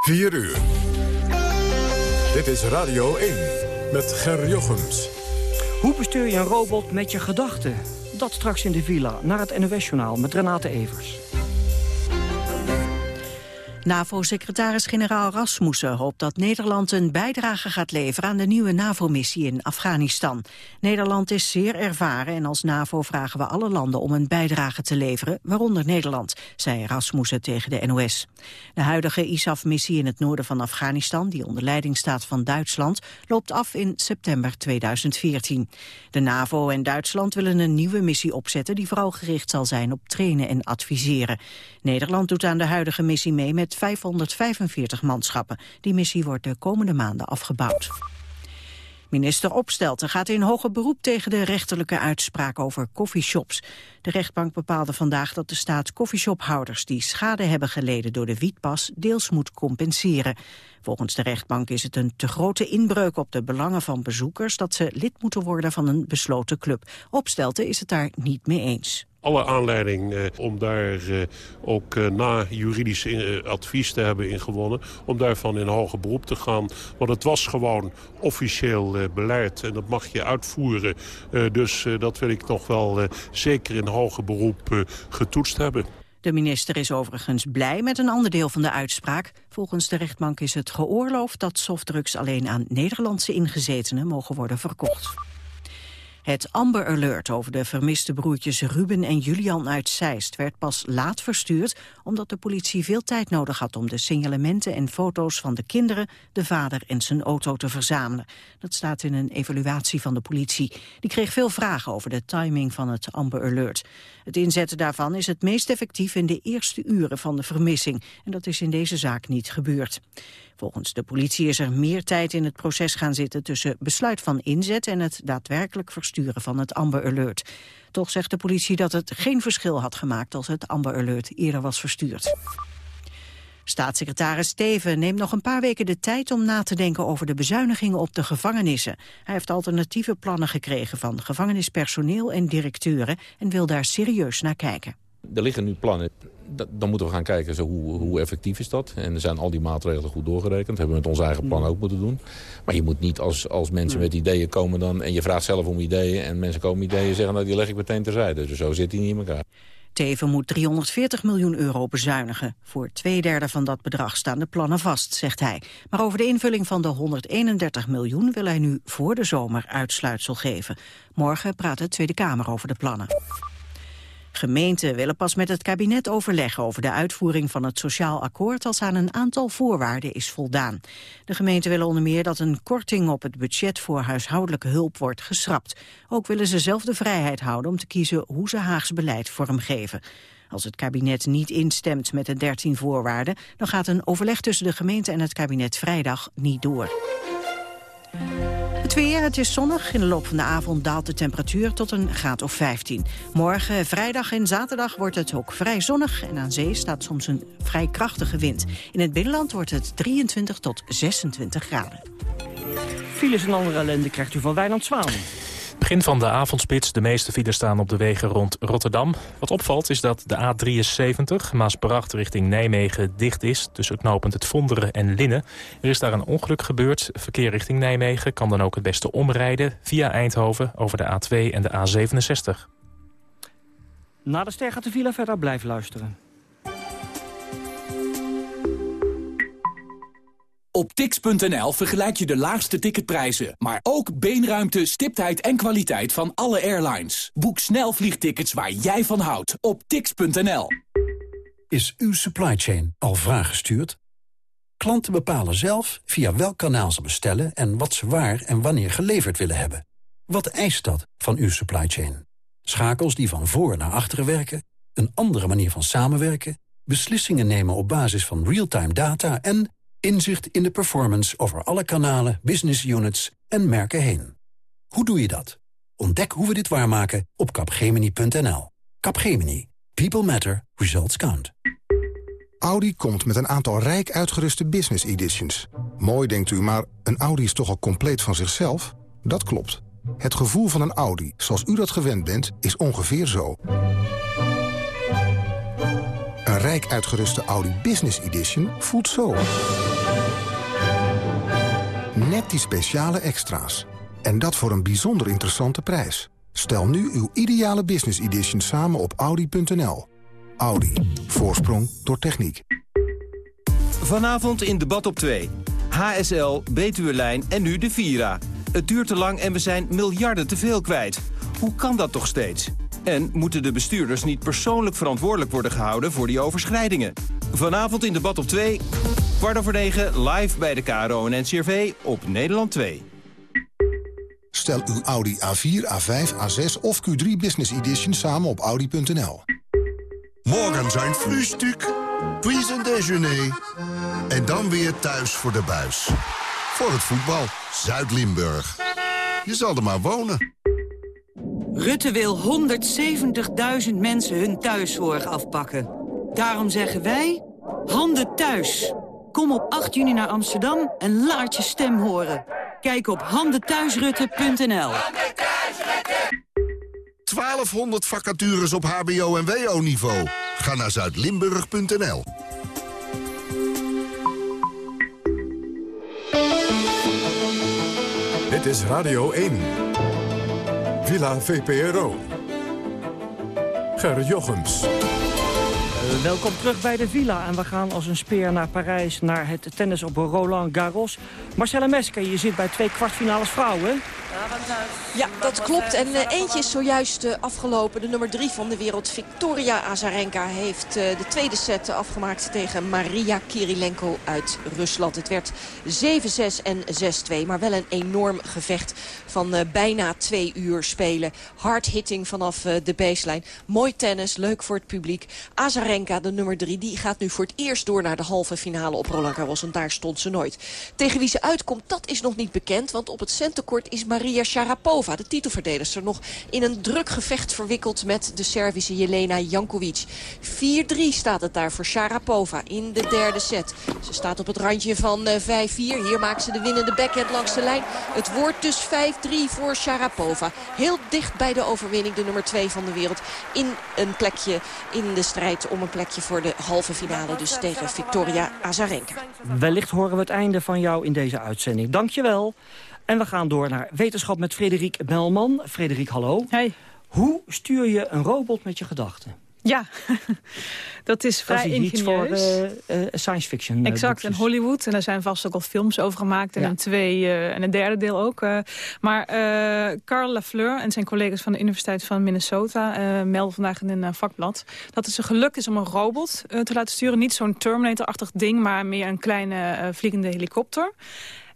4 uur. Dit is Radio 1 met Ger Jochems. Hoe bestuur je een robot met je gedachten? Dat straks in de villa, naar het NOS-journaal met Renate Evers. NAVO-secretaris-generaal Rasmussen hoopt dat Nederland een bijdrage gaat leveren aan de nieuwe NAVO-missie in Afghanistan. Nederland is zeer ervaren en als NAVO vragen we alle landen om een bijdrage te leveren, waaronder Nederland, zei Rasmussen tegen de NOS. De huidige ISAF-missie in het noorden van Afghanistan, die onder leiding staat van Duitsland, loopt af in september 2014. De NAVO en Duitsland willen een nieuwe missie opzetten die vooral gericht zal zijn op trainen en adviseren. Nederland doet aan de huidige missie mee met 545 manschappen. Die missie wordt de komende maanden afgebouwd. Minister Opstelten gaat in hoger beroep tegen de rechterlijke uitspraak over coffeeshops. De rechtbank bepaalde vandaag dat de staat coffeeshophouders die schade hebben geleden door de wietpas deels moet compenseren. Volgens de rechtbank is het een te grote inbreuk op de belangen van bezoekers dat ze lid moeten worden van een besloten club. Opstelten is het daar niet mee eens alle aanleiding eh, om daar eh, ook eh, na juridisch eh, advies te hebben ingewonnen... om daarvan in hoger beroep te gaan. Want het was gewoon officieel eh, beleid en dat mag je uitvoeren. Eh, dus dat wil ik nog wel zeker in hoger beroep getoetst hebben. De minister is overigens blij met een ander deel van de uitspraak. Volgens de rechtbank is het geoorloofd dat softdrugs alleen aan Nederlandse ingezetenen mogen worden verkocht. Het Amber Alert over de vermiste broertjes Ruben en Julian uit Zeist werd pas laat verstuurd omdat de politie veel tijd nodig had om de signalementen en foto's van de kinderen, de vader en zijn auto te verzamelen. Dat staat in een evaluatie van de politie. Die kreeg veel vragen over de timing van het Amber Alert. Het inzetten daarvan is het meest effectief in de eerste uren van de vermissing en dat is in deze zaak niet gebeurd. Volgens de politie is er meer tijd in het proces gaan zitten tussen besluit van inzet en het daadwerkelijk versturen van het Amber Alert. Toch zegt de politie dat het geen verschil had gemaakt als het Amber Alert eerder was verstuurd. Staatssecretaris Steven neemt nog een paar weken de tijd om na te denken over de bezuinigingen op de gevangenissen. Hij heeft alternatieve plannen gekregen van gevangenispersoneel en directeuren en wil daar serieus naar kijken. Er liggen nu plannen. Dan moeten we gaan kijken zo hoe, hoe effectief is dat. En er zijn al die maatregelen goed doorgerekend. Dat hebben we met ons eigen plan ook moeten doen. Maar je moet niet als, als mensen met ideeën komen dan... en je vraagt zelf om ideeën en mensen komen ideeën zeggen... nou die leg ik meteen terzijde. Dus zo zit hij niet in elkaar. Teven moet 340 miljoen euro bezuinigen. Voor twee derde van dat bedrag staan de plannen vast, zegt hij. Maar over de invulling van de 131 miljoen wil hij nu voor de zomer uitsluitsel geven. Morgen praat de Tweede Kamer over de plannen. Gemeenten willen pas met het kabinet overleggen over de uitvoering van het sociaal akkoord als aan een aantal voorwaarden is voldaan. De gemeenten willen onder meer dat een korting op het budget voor huishoudelijke hulp wordt geschrapt. Ook willen ze zelf de vrijheid houden om te kiezen hoe ze Haags beleid vormgeven. Als het kabinet niet instemt met de 13 voorwaarden, dan gaat een overleg tussen de gemeente en het kabinet vrijdag niet door. Het weer, het is zonnig. In de loop van de avond daalt de temperatuur tot een graad of 15. Morgen, vrijdag en zaterdag wordt het ook vrij zonnig... en aan zee staat soms een vrij krachtige wind. In het binnenland wordt het 23 tot 26 graden. Files en andere ellende krijgt u van Wijnand Zwaan. Begin van de avondspits. De meeste files staan op de wegen rond Rotterdam. Wat opvalt is dat de A73, Maasbracht richting Nijmegen, dicht is... tussen knopend het Vonderen en Linnen. Er is daar een ongeluk gebeurd. Verkeer richting Nijmegen kan dan ook het beste omrijden... via Eindhoven over de A2 en de A67. Na de ster gaat de villa verder blijven luisteren. Op tix.nl vergelijk je de laagste ticketprijzen, maar ook beenruimte, stiptheid en kwaliteit van alle airlines. Boek snel vliegtickets waar jij van houdt op tix.nl. Is uw supply chain al vraaggestuurd? Klanten bepalen zelf via welk kanaal ze bestellen en wat ze waar en wanneer geleverd willen hebben. Wat eist dat van uw supply chain? Schakels die van voor naar achteren werken, een andere manier van samenwerken, beslissingen nemen op basis van real-time data en Inzicht in de performance over alle kanalen, business units en merken heen. Hoe doe je dat? Ontdek hoe we dit waarmaken op capgemini.nl. Capgemini. People matter. Results count. Audi komt met een aantal rijk uitgeruste business editions. Mooi denkt u, maar een Audi is toch al compleet van zichzelf? Dat klopt. Het gevoel van een Audi, zoals u dat gewend bent, is ongeveer zo. Een rijk uitgeruste Audi Business Edition voelt zo. net die speciale extra's. En dat voor een bijzonder interessante prijs. Stel nu uw ideale business edition samen op Audi.nl. Audi. Voorsprong door techniek. Vanavond in debat op 2. HSL, Betuwe-lijn en nu de Vira. Het duurt te lang en we zijn miljarden te veel kwijt. Hoe kan dat toch steeds? En moeten de bestuurders niet persoonlijk verantwoordelijk worden gehouden voor die overschrijdingen? Vanavond in debat op 2, kwart over 9, live bij de KRO en NCRV op Nederland 2. Stel uw Audi A4, A5, A6 of Q3 Business Edition samen op Audi.nl. Morgen zijn frühstück, puis een déjeuner. En dan weer thuis voor de buis. Voor het voetbal, Zuid-Limburg. Je zal er maar wonen. Rutte wil 170.000 mensen hun thuiszorg afpakken. Daarom zeggen wij, handen thuis. Kom op 8 juni naar Amsterdam en laat je stem horen. Kijk op handenthuisrutte.nl 1200 vacatures op hbo- en wo-niveau. Ga naar zuidlimburg.nl. Dit is Radio 1. Villa VPRO. Ger Jochems. Uh, welkom terug bij de Villa. En we gaan als een speer naar Parijs, naar het tennis op Roland Garros. Marcella Mesker, je zit bij twee kwartfinales vrouwen. Ja, dat klopt. En uh, eentje is zojuist uh, afgelopen. De nummer drie van de wereld, Victoria Azarenka, heeft uh, de tweede set afgemaakt tegen Maria Kirilenko uit Rusland. Het werd 7-6 en 6-2, maar wel een enorm gevecht van bijna twee uur spelen. Hard hitting vanaf de baseline. Mooi tennis, leuk voor het publiek. Azarenka, de nummer drie, die gaat nu voor het eerst door naar de halve finale op Roland Garros. En daar stond ze nooit. Tegen wie ze uitkomt, dat is nog niet bekend, want op het centenkort is Maria Sharapova, de titelverdedigster, nog in een druk gevecht verwikkeld met de Servische Jelena Jankovic. 4-3 staat het daar voor Sharapova in de derde set. Ze staat op het randje van 5-4. Hier maakt ze de winnende backhand langs de lijn. Het wordt dus 5-3 voor Sharapova. Heel dicht bij de overwinning, de nummer 2 van de wereld. In een plekje in de strijd om een plekje voor de halve finale. Dus tegen Victoria Azarenka. Wellicht horen we het einde van jou in deze uitzending. Dankjewel. En we gaan door naar wetenschap met Frederik Belman. Frederik, hallo. Hey. Hoe stuur je een robot met je gedachten? Ja, dat is vrij dat is ingenieus. voor uh, uh, science fiction. Exact, en Hollywood. En daar zijn vast ook al films over gemaakt. En, ja. een, twee, uh, en een derde deel ook. maar Carl Lafleur en zijn collega's van de Universiteit van Minnesota... melden vandaag in een vakblad... dat het ze geluk is om een robot te laten sturen. Niet zo'n Terminator-achtig ding, maar meer een kleine vliegende helikopter.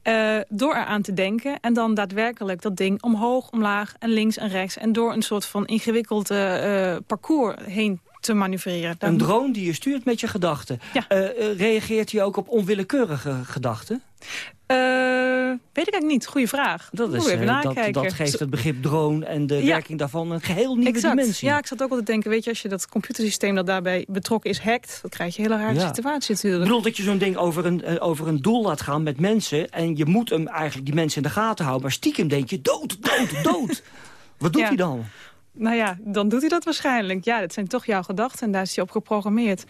Uh, door eraan te denken en dan daadwerkelijk dat ding omhoog, omlaag en links en rechts... en door een soort van ingewikkeld uh, parcours heen te manoeuvreren. Een drone die je stuurt met je gedachten. Ja. Uh, reageert hij ook op onwillekeurige gedachten? Uh, weet ik eigenlijk niet. Goeie vraag. Dat, is, even nakijken. Dat, dat, geeft het begrip drone en de ja. werking daarvan een geheel nieuwe exact. dimensie. Ja, ik zat ook altijd te denken, weet je, als je dat computersysteem dat daarbij betrokken is hackt, dan krijg je een hele rare ja. situatie natuurlijk. Ik bedoel dat je zo'n ding over een, uh, over een doel laat gaan met mensen en je moet hem eigenlijk die mensen in de gaten houden, maar stiekem denk je dood, dood, dood. Wat doet ja. hij dan? Nou ja, dan doet hij dat waarschijnlijk. Ja, dat zijn toch jouw gedachten en daar is hij op geprogrammeerd.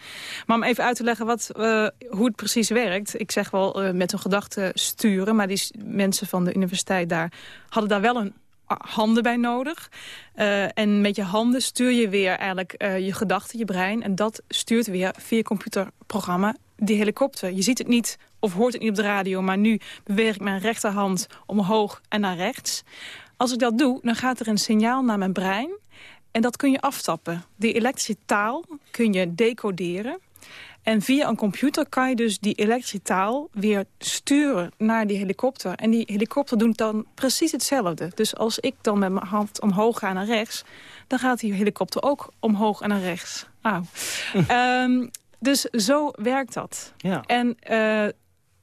Maar om even uit te leggen wat, uh, hoe het precies werkt. Ik zeg wel uh, met een gedachte sturen, maar die mensen van de universiteit daar hadden daar wel een handen bij nodig. Uh, en met je handen stuur je weer eigenlijk je gedachten, je brein. En dat stuurt weer via computerprogramma die helikopter. Je ziet het niet of hoort het niet op de radio, maar nu beweeg ik mijn rechterhand omhoog en naar rechts. Als ik dat doe, dan gaat er een signaal naar mijn brein. En dat kun je aftappen. Die elektrische taal kun je decoderen. En via een computer kan je dus die elektrische taal weer sturen naar die helikopter. En die helikopter doet dan precies hetzelfde. Dus als ik dan met mijn hand omhoog ga naar rechts... dan gaat die helikopter ook omhoog en naar rechts. Auw. um, dus zo werkt dat. Ja. En uh,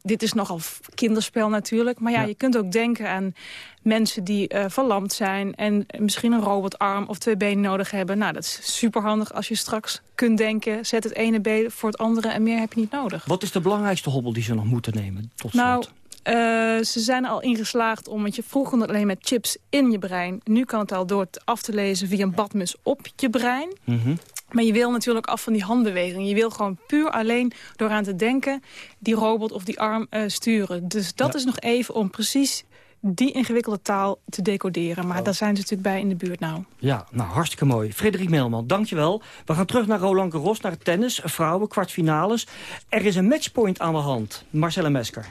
dit is nogal kinderspel natuurlijk. Maar ja, ja, je kunt ook denken aan mensen die uh, verlamd zijn... en misschien een robotarm of twee benen nodig hebben. Nou, dat is superhandig als je straks kunt denken... zet het ene been voor het andere en meer heb je niet nodig. Wat is de belangrijkste hobbel die ze nog moeten nemen? Tot nou, uh, ze zijn al ingeslaagd om... want je vroeger alleen met chips in je brein. Nu kan het al door het af te lezen via een badmus op je brein. Mm -hmm. Maar je wil natuurlijk af van die handbeweging. Je wil gewoon puur alleen door aan te denken... die robot of die arm uh, sturen. Dus dat is nog even om precies die ingewikkelde taal te decoderen. Maar oh. daar zijn ze natuurlijk bij in de buurt nou. Ja, nou hartstikke mooi. Frederik Melman, dankjewel. We gaan terug naar Roland Garros, naar tennis. Vrouwen, kwartfinales. Er is een matchpoint aan de hand. Marcella Mesker.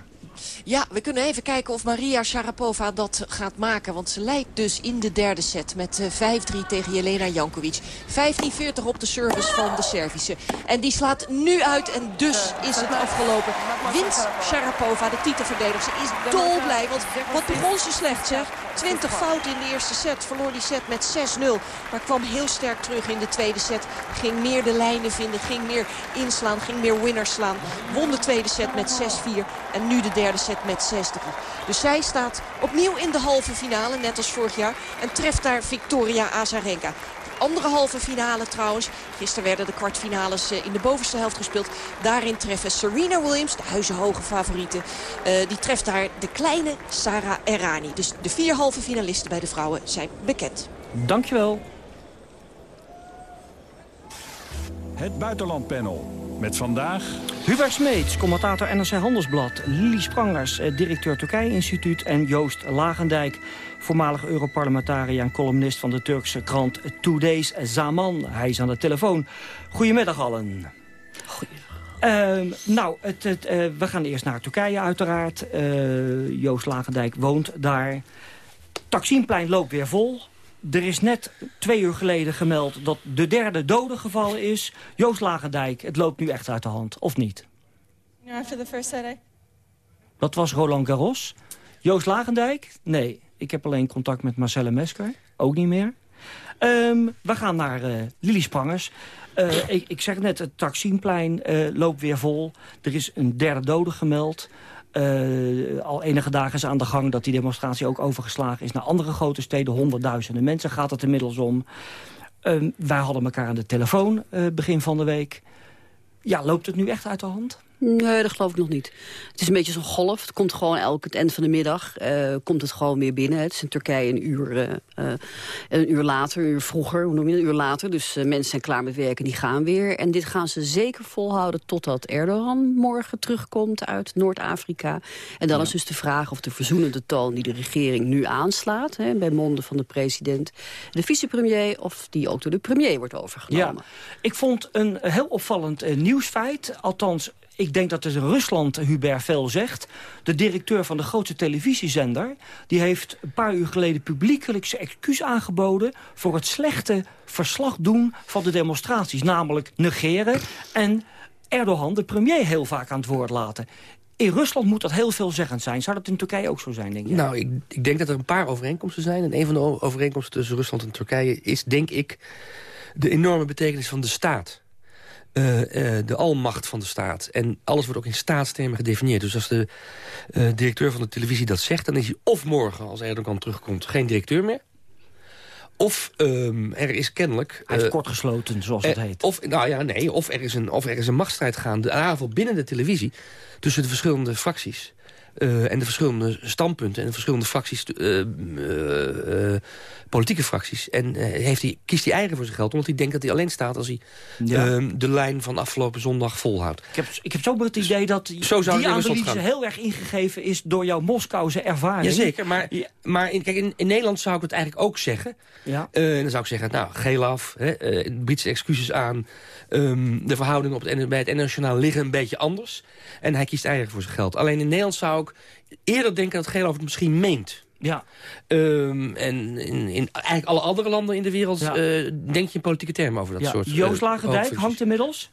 Ja, we kunnen even kijken of Maria Sharapova dat gaat maken. Want ze leidt dus in de derde set met 5-3 eh, tegen Jelena Jankovic. 15-40 op de service van de Servische. En die slaat nu uit en dus is het afgelopen. Wint Sharapova, de titelverdediger. Ze is dolblij, want wat begon ze slecht zeg. 20 fouten in de eerste set. Verloor die set met 6-0. Maar kwam heel sterk terug in de tweede set. Ging meer de lijnen vinden, ging meer inslaan, ging meer winners slaan. Won de tweede set met 6-4 en nu de derde set met 6-3. Dus zij staat opnieuw in de halve finale, net als vorig jaar. En treft daar Victoria Azarenka andere halve finale trouwens. Gisteren werden de kwartfinales eh, in de bovenste helft gespeeld. Daarin treffen Serena Williams, de huizenhoge favoriete. Uh, die treft daar de kleine Sarah Errani. Dus de vier halve finalisten bij de vrouwen zijn bekend. Dankjewel. Het Buitenlandpanel. Met vandaag... Hubert Smeets, commentator NRC Handelsblad. Lili Sprangers, eh, directeur Turkije-instituut. En Joost Lagendijk, voormalig Europarlementariër... en columnist van de Turkse krant Today's Zaman. Hij is aan de telefoon. Goedemiddag allen. Uh, nou, het, het, uh, we gaan eerst naar Turkije uiteraard. Uh, Joost Lagendijk woont daar. Taksimplein loopt weer vol. Er is net twee uur geleden gemeld dat de derde dode gevallen is. Joost Lagendijk, het loopt nu echt uit de hand, of niet? After the first set, Dat was Roland Garros. Joost Lagendijk? Nee, ik heb alleen contact met Marcelle Mesker. Ook niet meer. Um, we gaan naar uh, Lili Sprangers. Uh, ik, ik, zeg net, het Taksimplein uh, loopt weer vol. Er is een derde dode gemeld. Uh, al enige dagen is aan de gang dat die demonstratie ook overgeslagen is... naar andere grote steden. Honderdduizenden mensen gaat het inmiddels om. Uh, wij hadden elkaar aan de telefoon uh, begin van de week. Ja, loopt het nu echt uit de hand? Nee, dat geloof ik nog niet. Het is een beetje zo'n golf. Het komt gewoon elk het eind van de middag uh, komt het gewoon weer binnen. Het is in Turkije een uur, uh, uh, een uur later, een uur vroeger, hoe noem je het, een uur later. Dus mensen zijn klaar met werken, die gaan weer. En dit gaan ze zeker volhouden totdat Erdogan morgen terugkomt uit Noord-Afrika. En dan ja. is dus de vraag of de verzoenende toon die de regering nu aanslaat... Hè, bij monden van de president, de vicepremier... of die ook door de premier wordt overgenomen. Ja, ik vond een heel opvallend nieuwsfeit, althans ik denk dat het Rusland Hubert veel zegt. De directeur van de grootste televisiezender... die heeft een paar uur geleden publiekelijk zijn excuus aangeboden... voor het slechte verslag doen van de demonstraties. Namelijk negeren en Erdogan, de premier, heel vaak aan het woord laten. In Rusland moet dat heel veelzeggend zijn. Zou dat in Turkije ook zo zijn, denk je? Nou, ik, ik denk dat er een paar overeenkomsten zijn. En een van de overeenkomsten tussen Rusland en Turkije is, denk ik... de enorme betekenis van de staat. Uh, uh, de almacht van de staat. En alles wordt ook in staatstermen gedefinieerd. Dus als de uh, directeur van de televisie dat zegt... dan is hij of morgen, als Erdogan terugkomt, geen directeur meer... Of um, er is kennelijk... Hij is kortgesloten, zoals het heet. Of, nou ja, nee, of er is een, of er is een machtsstrijd gaande... avond binnen de televisie tussen de verschillende fracties. Uh, en de verschillende standpunten en de verschillende fracties, uh, uh, politieke fracties. En heeft hij, kiest hij eigen voor zijn geld, omdat hij denkt dat hij alleen staat als hij ja. Ehm, de lijn van afgelopen zondag volhoudt. Ik heb, ik heb zo het idee dat zo die analyse heel erg ingegeven is door jouw Moskouse ervaring. Jazeker, maar, ja. maar in, kijk, in, in, Nederland zou ik het eigenlijk ook zeggen. Ja. en dan zou ik zeggen, nou, geel af, hè, Britse excuses aan. Um, de verhoudingen op het, bij het internationaal liggen een beetje anders. En hij kiest eigenlijk voor zijn geld. Alleen in Nederland zou ik eerder denken dat Geloof het misschien meent. Ja. Um, en in, in, eigenlijk alle andere landen in de wereld ja. uh, denk je in politieke termen over dat ja. soort... Joost Lagendijk uh, hangt inmiddels.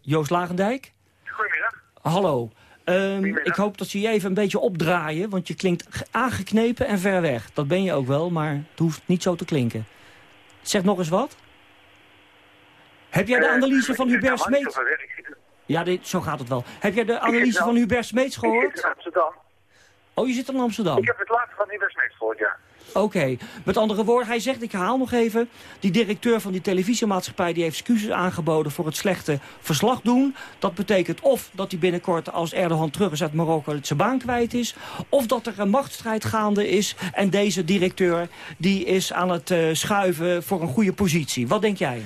Joost Lagendijk. Goedemiddag. Hallo. Um, ik hoop dat ze je even een beetje opdraaien, want je klinkt aangeknepen en ver weg. Dat ben je ook wel, maar het hoeft niet zo te klinken. Zeg nog eens wat. Heb jij de analyse van Hubert Smeets... Ja, dit, zo gaat het wel. Heb jij de analyse van Hubert Smeets gehoord? Ik zit in Amsterdam. Oh, je zit in Amsterdam? Ik heb het laatste van Hubert Smeets gehoord, ja. Oké. Okay. Met andere woorden, hij zegt, ik haal nog even... die directeur van die televisiemaatschappij... die heeft excuses aangeboden voor het slechte verslag doen. Dat betekent of dat hij binnenkort als Erdogan terug is uit Marokko... zijn baan kwijt is. Of dat er een machtsstrijd gaande is. En deze directeur die is aan het uh, schuiven voor een goede positie. Wat denk jij?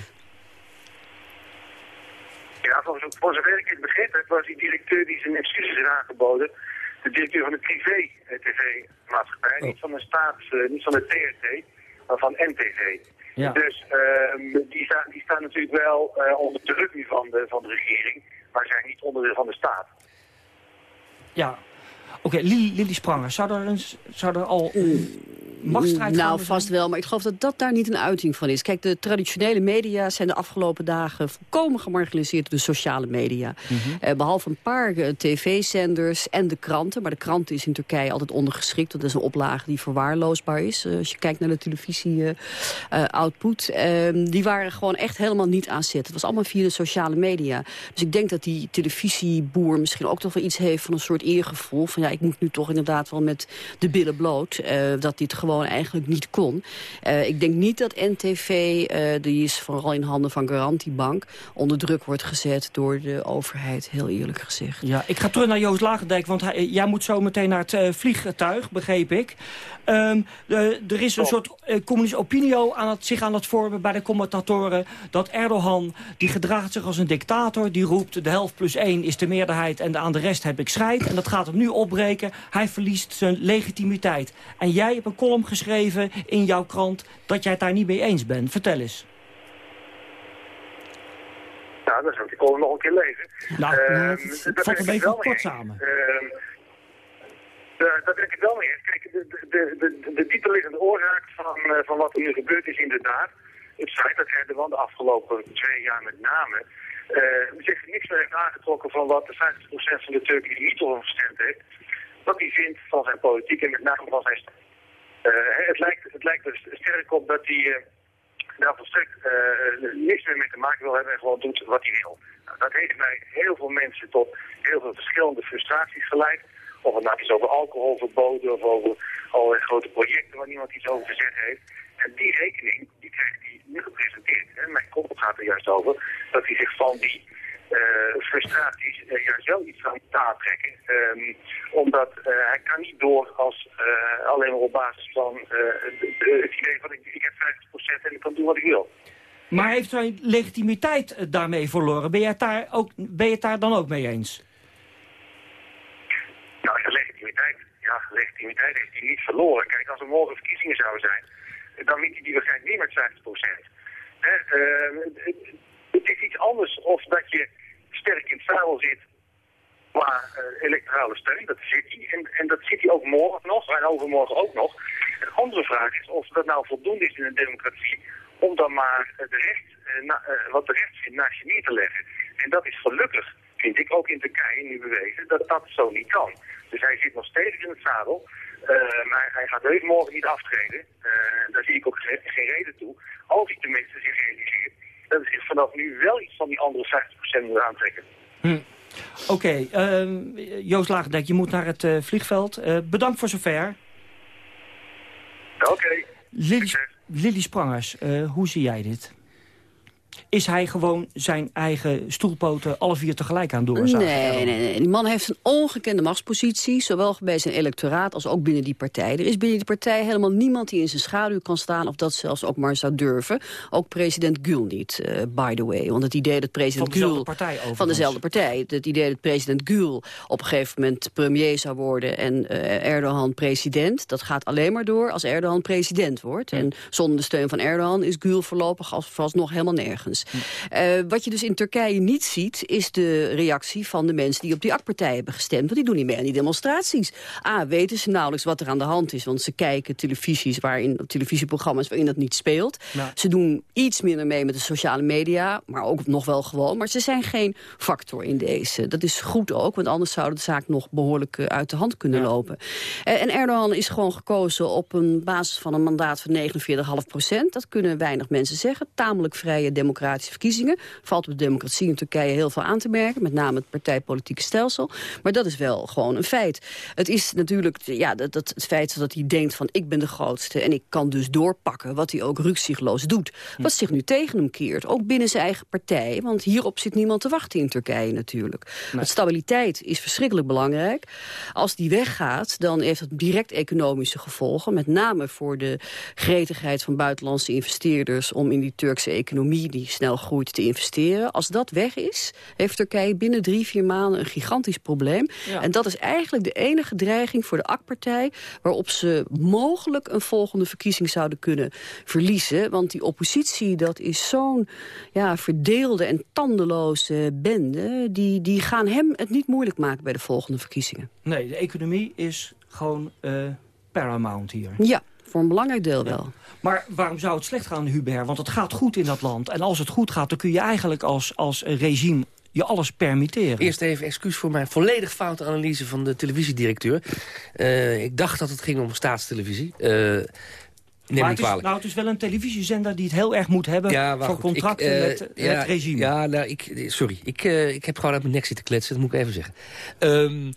Voor, voor zover ik het begrepen heb, was die directeur die zijn excuses heeft aangeboden, de directeur van de privé-tv-maatschappij, niet van de staats, eh, niet van de TRT, maar van NTV. Ja. Dus ehm, die, staan, die staan natuurlijk wel eh, onder druk nu van de, van de regering, maar zijn niet onderdeel van de staat. Ja. Oké, Lili, Lili Spranger, zou er, een, zou er al machtsstrijd Nou, vast wel, maar ik geloof dat dat daar niet een uiting van is. Kijk, de traditionele media zijn de afgelopen dagen volkomen gemarginaliseerd door de sociale media. Mhm. Eh, behalve een paar eh, tv-zenders en de kranten. Maar de kranten is in Turkije altijd ondergeschikt. Want dat is een oplage die verwaarloosbaar is. Eh, als je kijkt naar de televisie-output. die waren gewoon echt helemaal niet aan zet. Het was allemaal via de sociale media. Dus ik denk dat die televisieboer misschien ook toch wel iets heeft van een soort eergevoel. Van ja, ik moet nu toch inderdaad wel met de billen bloot. dat dit gewoon eigenlijk niet kon. Eh, ik denk niet dat NTV, eh, die is vooral in handen van Garantibank... onder druk wordt gezet door de overheid, heel eerlijk gezegd. Ja, ik ga terug naar Joost Lagendijk, want hij, jij moet zo meteen naar het eh, vliegtuig, begreep ik. Ehm, de- er is een soort uh, communistische opinio aan het, zich aan het vormen bij de commentatoren... dat Erdogan, die gedraagt zich als een dictator, die roept... de helft plus één is de meerderheid en aan de rest heb ik scheid. En dat gaat hem nu opbreken. Hij verliest zijn legitimiteit. En jij hebt een column geschreven in jouw krant dat jij het daar niet mee eens bent. Vertel eens. Nou, dan zou ik die column nog een keer lezen. Nou, nou, het valt een beetje kort samen. Ehm, daar, ben ik het wel mee eens. Kijk, de, de, de, de, de dieperliggende oorzaak van, eh, van wat er nu gebeurt is inderdaad het feit dat Erdogan de afgelopen twee jaar met name eh, zich niks meer heeft aangetrokken van wat de 50% van de Turken die niet gestemd heeft, wat hij vindt van zijn politiek en met name van zijn stem. Het, lijkt, het lijkt er sterk op dat hij eh, daar volstrekt eh, niks meer mee te maken wil hebben en gewoon doet wat hij wil. Nou, dat heeft bij heel veel mensen tot heel veel verschillende frustraties geleid. Of het nou is over alcoholverboden of over allerlei grote projecten waar niemand iets over te zeggen heeft. En die rekening, die krijgt hij nu gepresenteerd. En mijn kop gaat er juist over dat hij zich van die eh, frustraties eh, juist wel iets aan taal trekken. Ehm, omdat eh, hij kan niet door als eh, alleen maar op basis van eh, het idee van ik, ik heb 50% en ik kan doen wat ik wil. Maar heeft zijn legitimiteit eh, daarmee verloren? Ben je, het daar ook, ben je het daar dan ook mee eens? Nou, de legitimiteit, ja, legitimiteit heeft hij niet verloren. Kijk, als er morgen verkiezingen zouden zijn, dan wint hij die waarschijnlijk niet met 50%. Hè, eh, het, het is iets anders of dat je sterk in het zadel zit qua eh, electorale steun. Dat zit hij. En, en dat zit hij ook morgen nog en overmorgen ook nog. Een andere vraag is of dat nou voldoende is in een democratie om dan maar de recht, eh, eh, wat de recht vindt naast je neer te leggen. En dat is gelukkig, vind ik ook in Turkije nu bewezen, dat dat zo niet kan. Dus hij zit nog steeds in het zadel. maar hij gaat heus morgen niet aftreden. Daar zie ik ook geen, geen reden toe. Als hij tenminste zich realiseert dat zich vanaf nu wel iets van die andere 50% moet aantrekken. Hm. Oké, ehm, Joost Lagendijk, je moet naar het eh, vliegveld. Eh, bedankt voor zover. Oké. Lily, Lily Sprangers, eh, hoe zie jij dit? Is hij gewoon zijn eigen stoelpoten alle vier tegelijk aan doorzagen? Nee, nee, nee. Die man heeft een ongekende machtspositie. Zowel bij zijn electoraat als ook binnen die partij. Er is binnen die partij helemaal niemand die in zijn schaduw kan staan... of dat zelfs ook maar zou durven. Ook president Gül niet, eh, by the way. Want het idee dat president Van dezelfde Gül... partij. Van dezelfde partij. Het idee dat president Gül op een gegeven moment premier zou worden... en eh, Erdogan president, dat gaat alleen maar door als Erdogan president wordt. En zonder de steun van Erdogan is Gül voorlopig als, vooralsnog helemaal nergens. Eh, wat je dus in Turkije niet ziet, is de reactie van de mensen die op die AK-partij hebben gestemd. Want die doen niet mee aan die demonstraties. A, weten ze nauwelijks wat er aan de hand is, want ze kijken televisies waarin, televisieprogramma's waarin dat niet speelt. Nou. Ze doen iets minder mee met de sociale media, maar ook nog wel gewoon. Maar ze zijn geen factor in deze. Dat is goed ook, want anders zou de zaak nog behoorlijk eh, uit de hand kunnen lopen. Eh, en Erdogan is gewoon gekozen op een basis van een mandaat van 49,5 procent. Dat kunnen weinig mensen zeggen. Tamelijk vrije democratische verkiezingen. Valt op de democratie in Turkije heel veel aan te merken. Met name het partijpolitieke stelsel. Maar dat is wel gewoon een feit. Het is natuurlijk ja, dat, dat, het feit dat hij denkt van ik ben de grootste... en ik kan dus doorpakken wat hij ook ruksigloos doet. Wat zich nu tegen hem keert. Ook binnen zijn eigen partij. Want hierop zit niemand te wachten in Turkije natuurlijk. Want stabiliteit is verschrikkelijk belangrijk. Als die weggaat, dan heeft dat direct economische gevolgen. Met name voor de gretigheid van buitenlandse investeerders... om in die Turkse economie, die snel groeit, te investeren. Als dat weg is, heeft Turkije binnen drie, vier maanden een gigantisch probleem. Ja. En dat is eigenlijk de enige dreiging voor de AK-partij... waarop ze mogelijk een volgende verkiezing zouden kunnen verliezen. Want die oppositie, dat is zo'n ja, verdeelde en tandeloze bende... Die, die gaan hem het niet moeilijk maken bij de volgende verkiezingen. Nee, de economie is gewoon eh, paramount hier. Ja, voor een belangrijk deel wel. Maar waarom zou het slecht gaan, Hubert? Want het gaat goed in dat land. En als het goed gaat, dan kun je eigenlijk als, als regime je alles permitteren. Eerst even excuus voor mijn volledig foute analyse van de televisiedirecteur. Eh, ik dacht dat het ging om staatstelevisie. Uh, neem maar het is, nou, het is wel een televisiezender die het heel erg moet hebben... Ja, voor goed, contracten ik, eh, met ja, het regime. Ja, nou, ik, sorry. Ik, eh, ik heb gewoon uit mijn nek zitten kletsen. Dat moet ik even zeggen. Ehm,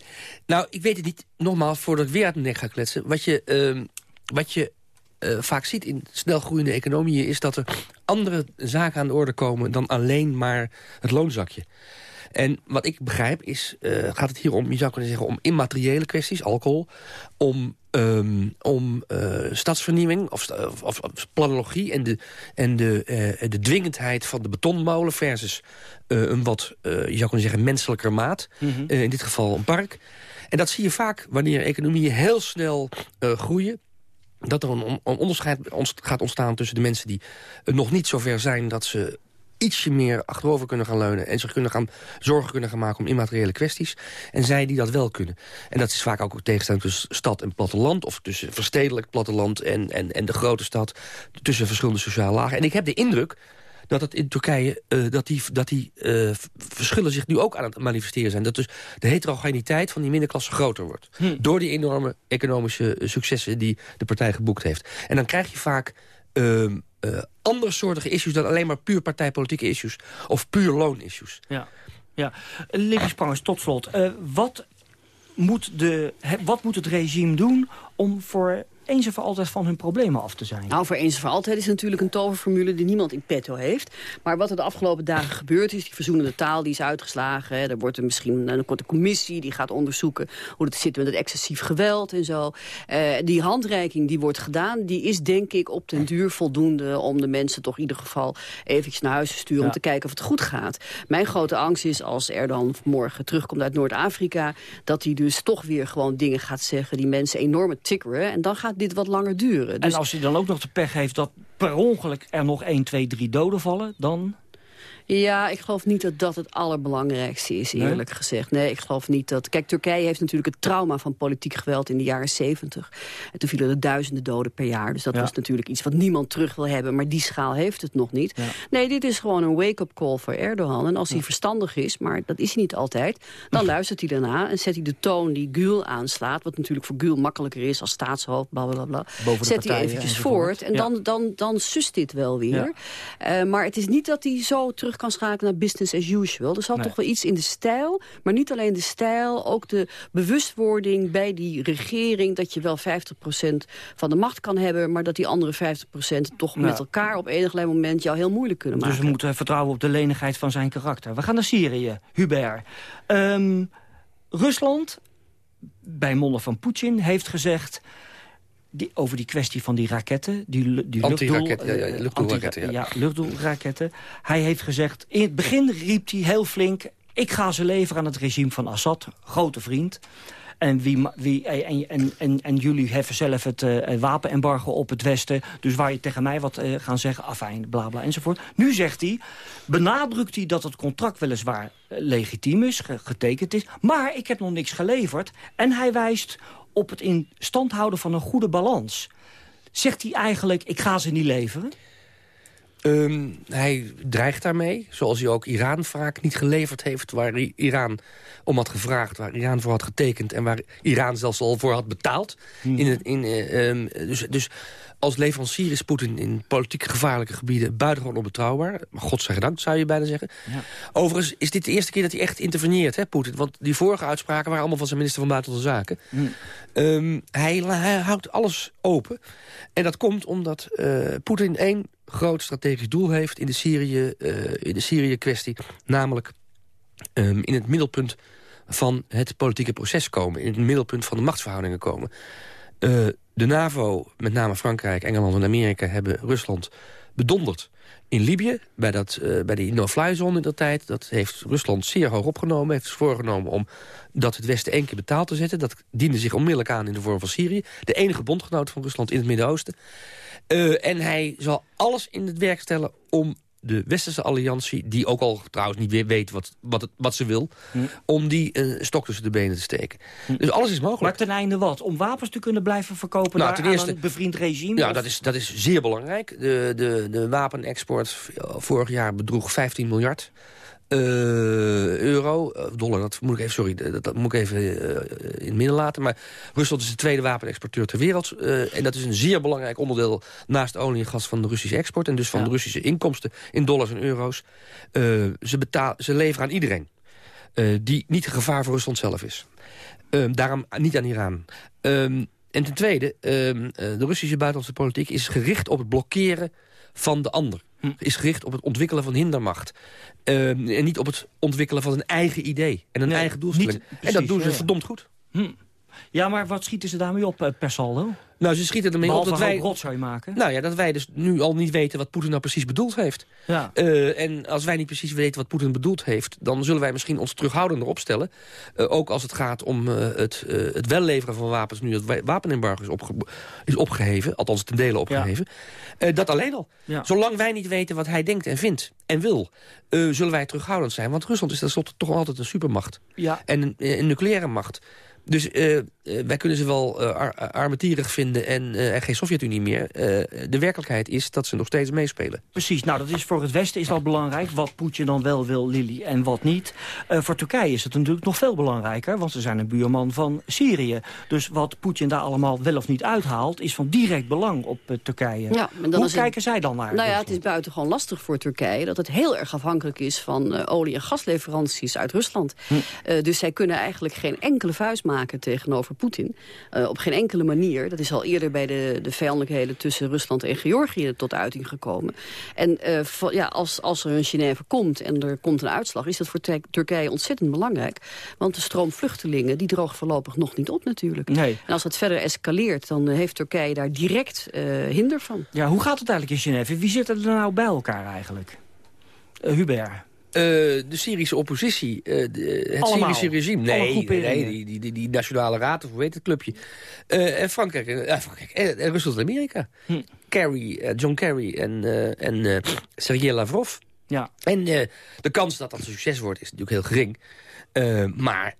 nou, ik weet het niet. Nogmaals, voordat ik weer uit mijn nek ga kletsen. Wat je, ehm, wat je eh, vaak ziet in snel groeiende economieën... is dat er andere zaken aan de orde komen... dan alleen maar het loonzakje. En wat ik begrijp is, eh, gaat het hier om, je zou kunnen zeggen... om immateriële kwesties, alcohol... om, ehm, om eh, stadsvernieuwing of, of, planologie... en de, en de, de dwingendheid van de betonmolen... versus een wat, je zou kunnen zeggen, menselijker maat. Mhm. In dit geval een park. En dat zie je vaak wanneer economieën heel snel groeien dat er een, on- een onderscheid gaat ontstaan tussen de mensen die nog niet zover zijn dat ze ietsje meer achterover kunnen gaan leunen... en zich kunnen gaan, zorgen kunnen gaan maken om immateriële kwesties. En zij die dat wel kunnen. En dat is vaak ook tegenstelling tussen stad en platteland... of tussen verstedelijk platteland en, en, en de grote stad... tussen verschillende sociale lagen. En ik heb de indruk dat het in Turkije, eh, dat die, dat die v- verschillen zich nu ook aan het manifesteren zijn. Dat dus de heterogeniteit van die middenklasse groter wordt. Door die enorme economische eh, successen die de partij geboekt heeft. En dan krijg je vaak ehm eh, andere soortige issues dan alleen maar puur partijpolitieke issues. Of puur loon-issues. Ja, ja. Sprangers, tot slot. Wat, moet de, wat moet het regime doen om voor eens en voor altijd van hun problemen af te zijn? Nou, voor eens en voor altijd is natuurlijk een toverformule die niemand in petto heeft. Maar wat er de afgelopen dagen gebeurd is, die verzoenende taal die is uitgeslagen. Hè, er wordt er misschien een korte commissie die gaat onderzoeken hoe het zit met het excessief geweld en zo. Eh, die handreiking die wordt gedaan, die is denk ik op den duur voldoende om de mensen toch in ieder geval eventjes naar huis te sturen Ja. om te kijken of het goed gaat. Mijn grote angst is als er dan morgen terugkomt uit Noord-Afrika, dat hij dus toch weer gewoon dingen gaat zeggen die mensen enorm tikkeren. En dan gaat dit wat langer duren. Dus En als hij dan ook nog de pech heeft dat per ongeluk er nog 1, 2, 3 doden vallen... dan Ja, ik geloof niet dat dat het allerbelangrijkste is, Nee? eerlijk gezegd. Nee, ik geloof niet dat... Kijk, Turkije heeft natuurlijk het trauma van politiek geweld in de jaren 70. En toen vielen er duizenden doden per jaar. Dus dat Ja. was natuurlijk iets wat niemand terug wil hebben. Maar die schaal heeft het nog niet. Ja. Nee, dit is gewoon een wake-up call voor Erdogan. En als hij verstandig is, maar dat is hij niet altijd... dan luistert hij daarna en zet hij de toon die Gül aanslaat... wat natuurlijk voor Gül makkelijker is als staatshoofd, bla bla bla. Boven de Zet hij eventjes voort en dan, dan, dan sust dit wel weer. Eh, maar het is niet dat hij zo terug kan schakelen naar business as usual. Er zal Nee. toch wel iets in de stijl, maar niet alleen de stijl... ook de bewustwording bij die regering... dat je wel 50% van de macht kan hebben... maar dat die andere 50% toch Ja. met elkaar op enig moment... jou heel moeilijk kunnen maken. Dus we moeten vertrouwen op de lenigheid van zijn karakter. We gaan naar Syrië, Hubert. Ehm, Rusland, bij monden van Poetin, heeft gezegd... Die, over die kwestie van die raketten, die, luchtdoel- ja, ja, eh, luchtdoelraketten, ja. luchtdoelraketten. Hij heeft gezegd, in het begin riep hij heel flink... ik ga ze leveren aan het regime van Assad, grote vriend... En, wie, wie, en, en, en, en jullie heffen zelf het eh, wapenembargo op het Westen. Dus waar je tegen mij wat eh, gaan zeggen, afijn, bla bla enzovoort. Nu zegt hij, benadrukt hij dat het contract weliswaar eh, legitiem is, ge- getekend is. Maar ik heb nog niks geleverd. En hij wijst op het in stand houden van een goede balans. Zegt hij eigenlijk, ik ga ze niet leveren? Ehm, hij dreigt daarmee, zoals hij ook Iran vaak niet geleverd heeft... waar Iran om had gevraagd, waar Iran voor had getekend... en waar Iran zelfs al voor had betaald. In het, in, eh, ehm, dus, dus als leverancier is Poetin in politiek gevaarlijke gebieden... buitengewoon onbetrouwbaar. Maar godzijdank, zou je bijna zeggen. Ja. Overigens is dit de eerste keer dat hij echt interveneert, hè, Poetin. Want die vorige uitspraken waren allemaal van zijn minister van Buitenlandse Zaken. Ehm, hij, hij houdt alles open. En dat komt omdat eh, Poetin één groot strategisch doel heeft in de Syrië, eh, in de Syrië-kwestie. Namelijk ehm, in het middelpunt van het politieke proces komen. In het middelpunt van de machtsverhoudingen komen. Eh, de NAVO, met name Frankrijk, Engeland en Amerika... hebben Rusland bedonderd in Libië, bij, dat, uh, bij die no-fly zone in dat tijd... dat heeft Rusland zeer hoog opgenomen. Heeft voorgenomen om dat het Westen één keer betaald te zetten. Dat diende zich onmiddellijk aan in de vorm van Syrië. De enige bondgenoot van Rusland in het Midden-Oosten. Uh, en hij zal alles in het werk stellen om de Westerse alliantie... die ook al trouwens niet weer weet wat, wat, het, wat ze wil... Hm. om die uh, stok tussen de benen te steken. Hm. Dus alles is mogelijk. Maar ten einde wat? Om wapens te kunnen blijven verkopen nou, ten eerste, aan een bevriend regime? Ja, dat is, dat is zeer belangrijk. De, de, de wapenexport vorig jaar bedroeg 15 miljard. Uh, euro, uh, dollar, dat moet ik even, sorry, dat, dat moet ik even uh, in het midden laten. Maar Rusland is de tweede wapenexporteur ter wereld. en dat is een zeer belangrijk onderdeel naast olie en gas van de Russische export. En dus van de Russische inkomsten in dollars en euro's. ze, betaal, ze leveren aan iedereen. die niet een gevaar voor Rusland zelf is. daarom niet aan Iran. en ten tweede, de Russische buitenlandse politiek is gericht op het blokkeren van de ander. Hm. Is gericht op het ontwikkelen van hindermacht. Uh, en niet op het ontwikkelen van een eigen idee. En een eigen doelstelling. en dat doen ze verdomd goed. Hm. Ja, maar wat schieten ze daarmee op eh, per saldo? Nou, ze schieten ermee op dat wij... rotzooi maken? Nou ja, dat wij dus nu al niet weten wat Poetin nou precies bedoeld heeft. Ja. Uh, en als wij niet precies weten wat Poetin bedoeld heeft... dan zullen wij misschien ons terughoudender opstellen. Uh, ook als het gaat om uh, het, het welleveren van wapens... nu het wapenembargo is, opge is opgeheven, althans ten dele opgeheven. Ja. dat alleen al. Ja. Zolang wij niet weten wat hij denkt en vindt en wil... zullen wij terughoudend zijn. Want Rusland is tenslotte toch altijd een supermacht. Ja. En een, een nucleaire macht. Dus uh, wij kunnen ze wel uh, ar armetierig vinden en, uh, en geen Sovjet-Unie meer. de werkelijkheid is dat ze nog steeds meespelen. Precies, nou dat is voor het Westen is dat belangrijk. Wat Poetin dan wel wil, Lili, en wat niet. voor Turkije is het natuurlijk nog veel belangrijker. Want ze zijn een buurman van Syrië. Dus wat Poetin daar allemaal wel of niet uithaalt... is van direct belang op Turkije. Ja, dan Hoe kijken zij dan naar? Nou ja, het is buitengewoon lastig voor Turkije... dat het heel erg afhankelijk is van olie- en gasleveranties uit Rusland. Hm. dus zij kunnen eigenlijk geen enkele vuist maken tegenover Poetin. Uh, op geen enkele manier. Dat is al eerder bij de, de vijandelijkheden tussen Rusland en Georgië tot uiting gekomen. En uh, ja, als, als er een Genève komt en er komt een uitslag... is dat voor Turkije ontzettend belangrijk. Want de stroom vluchtelingen die droogt voorlopig nog niet op natuurlijk. Nee. En als het verder escaleert, dan eh, heeft Turkije daar direct hinder van. Ja, hoe gaat het eigenlijk in Genève? Wie zit er nou bij elkaar eigenlijk? Hubert? Uh, de Syrische oppositie, uh, de, het Allemaal. Syrische regime. Nee, nee die, die, die, die, Nationale Raad, of hoe heet het clubje. Uh, en Frankrijk, Frankrijk en, Rusland en Amerika. Hm. Kerry, John Kerry en, en Sergei Lavrov. Ja. En de kans dat dat een succes wordt is natuurlijk heel gering. maar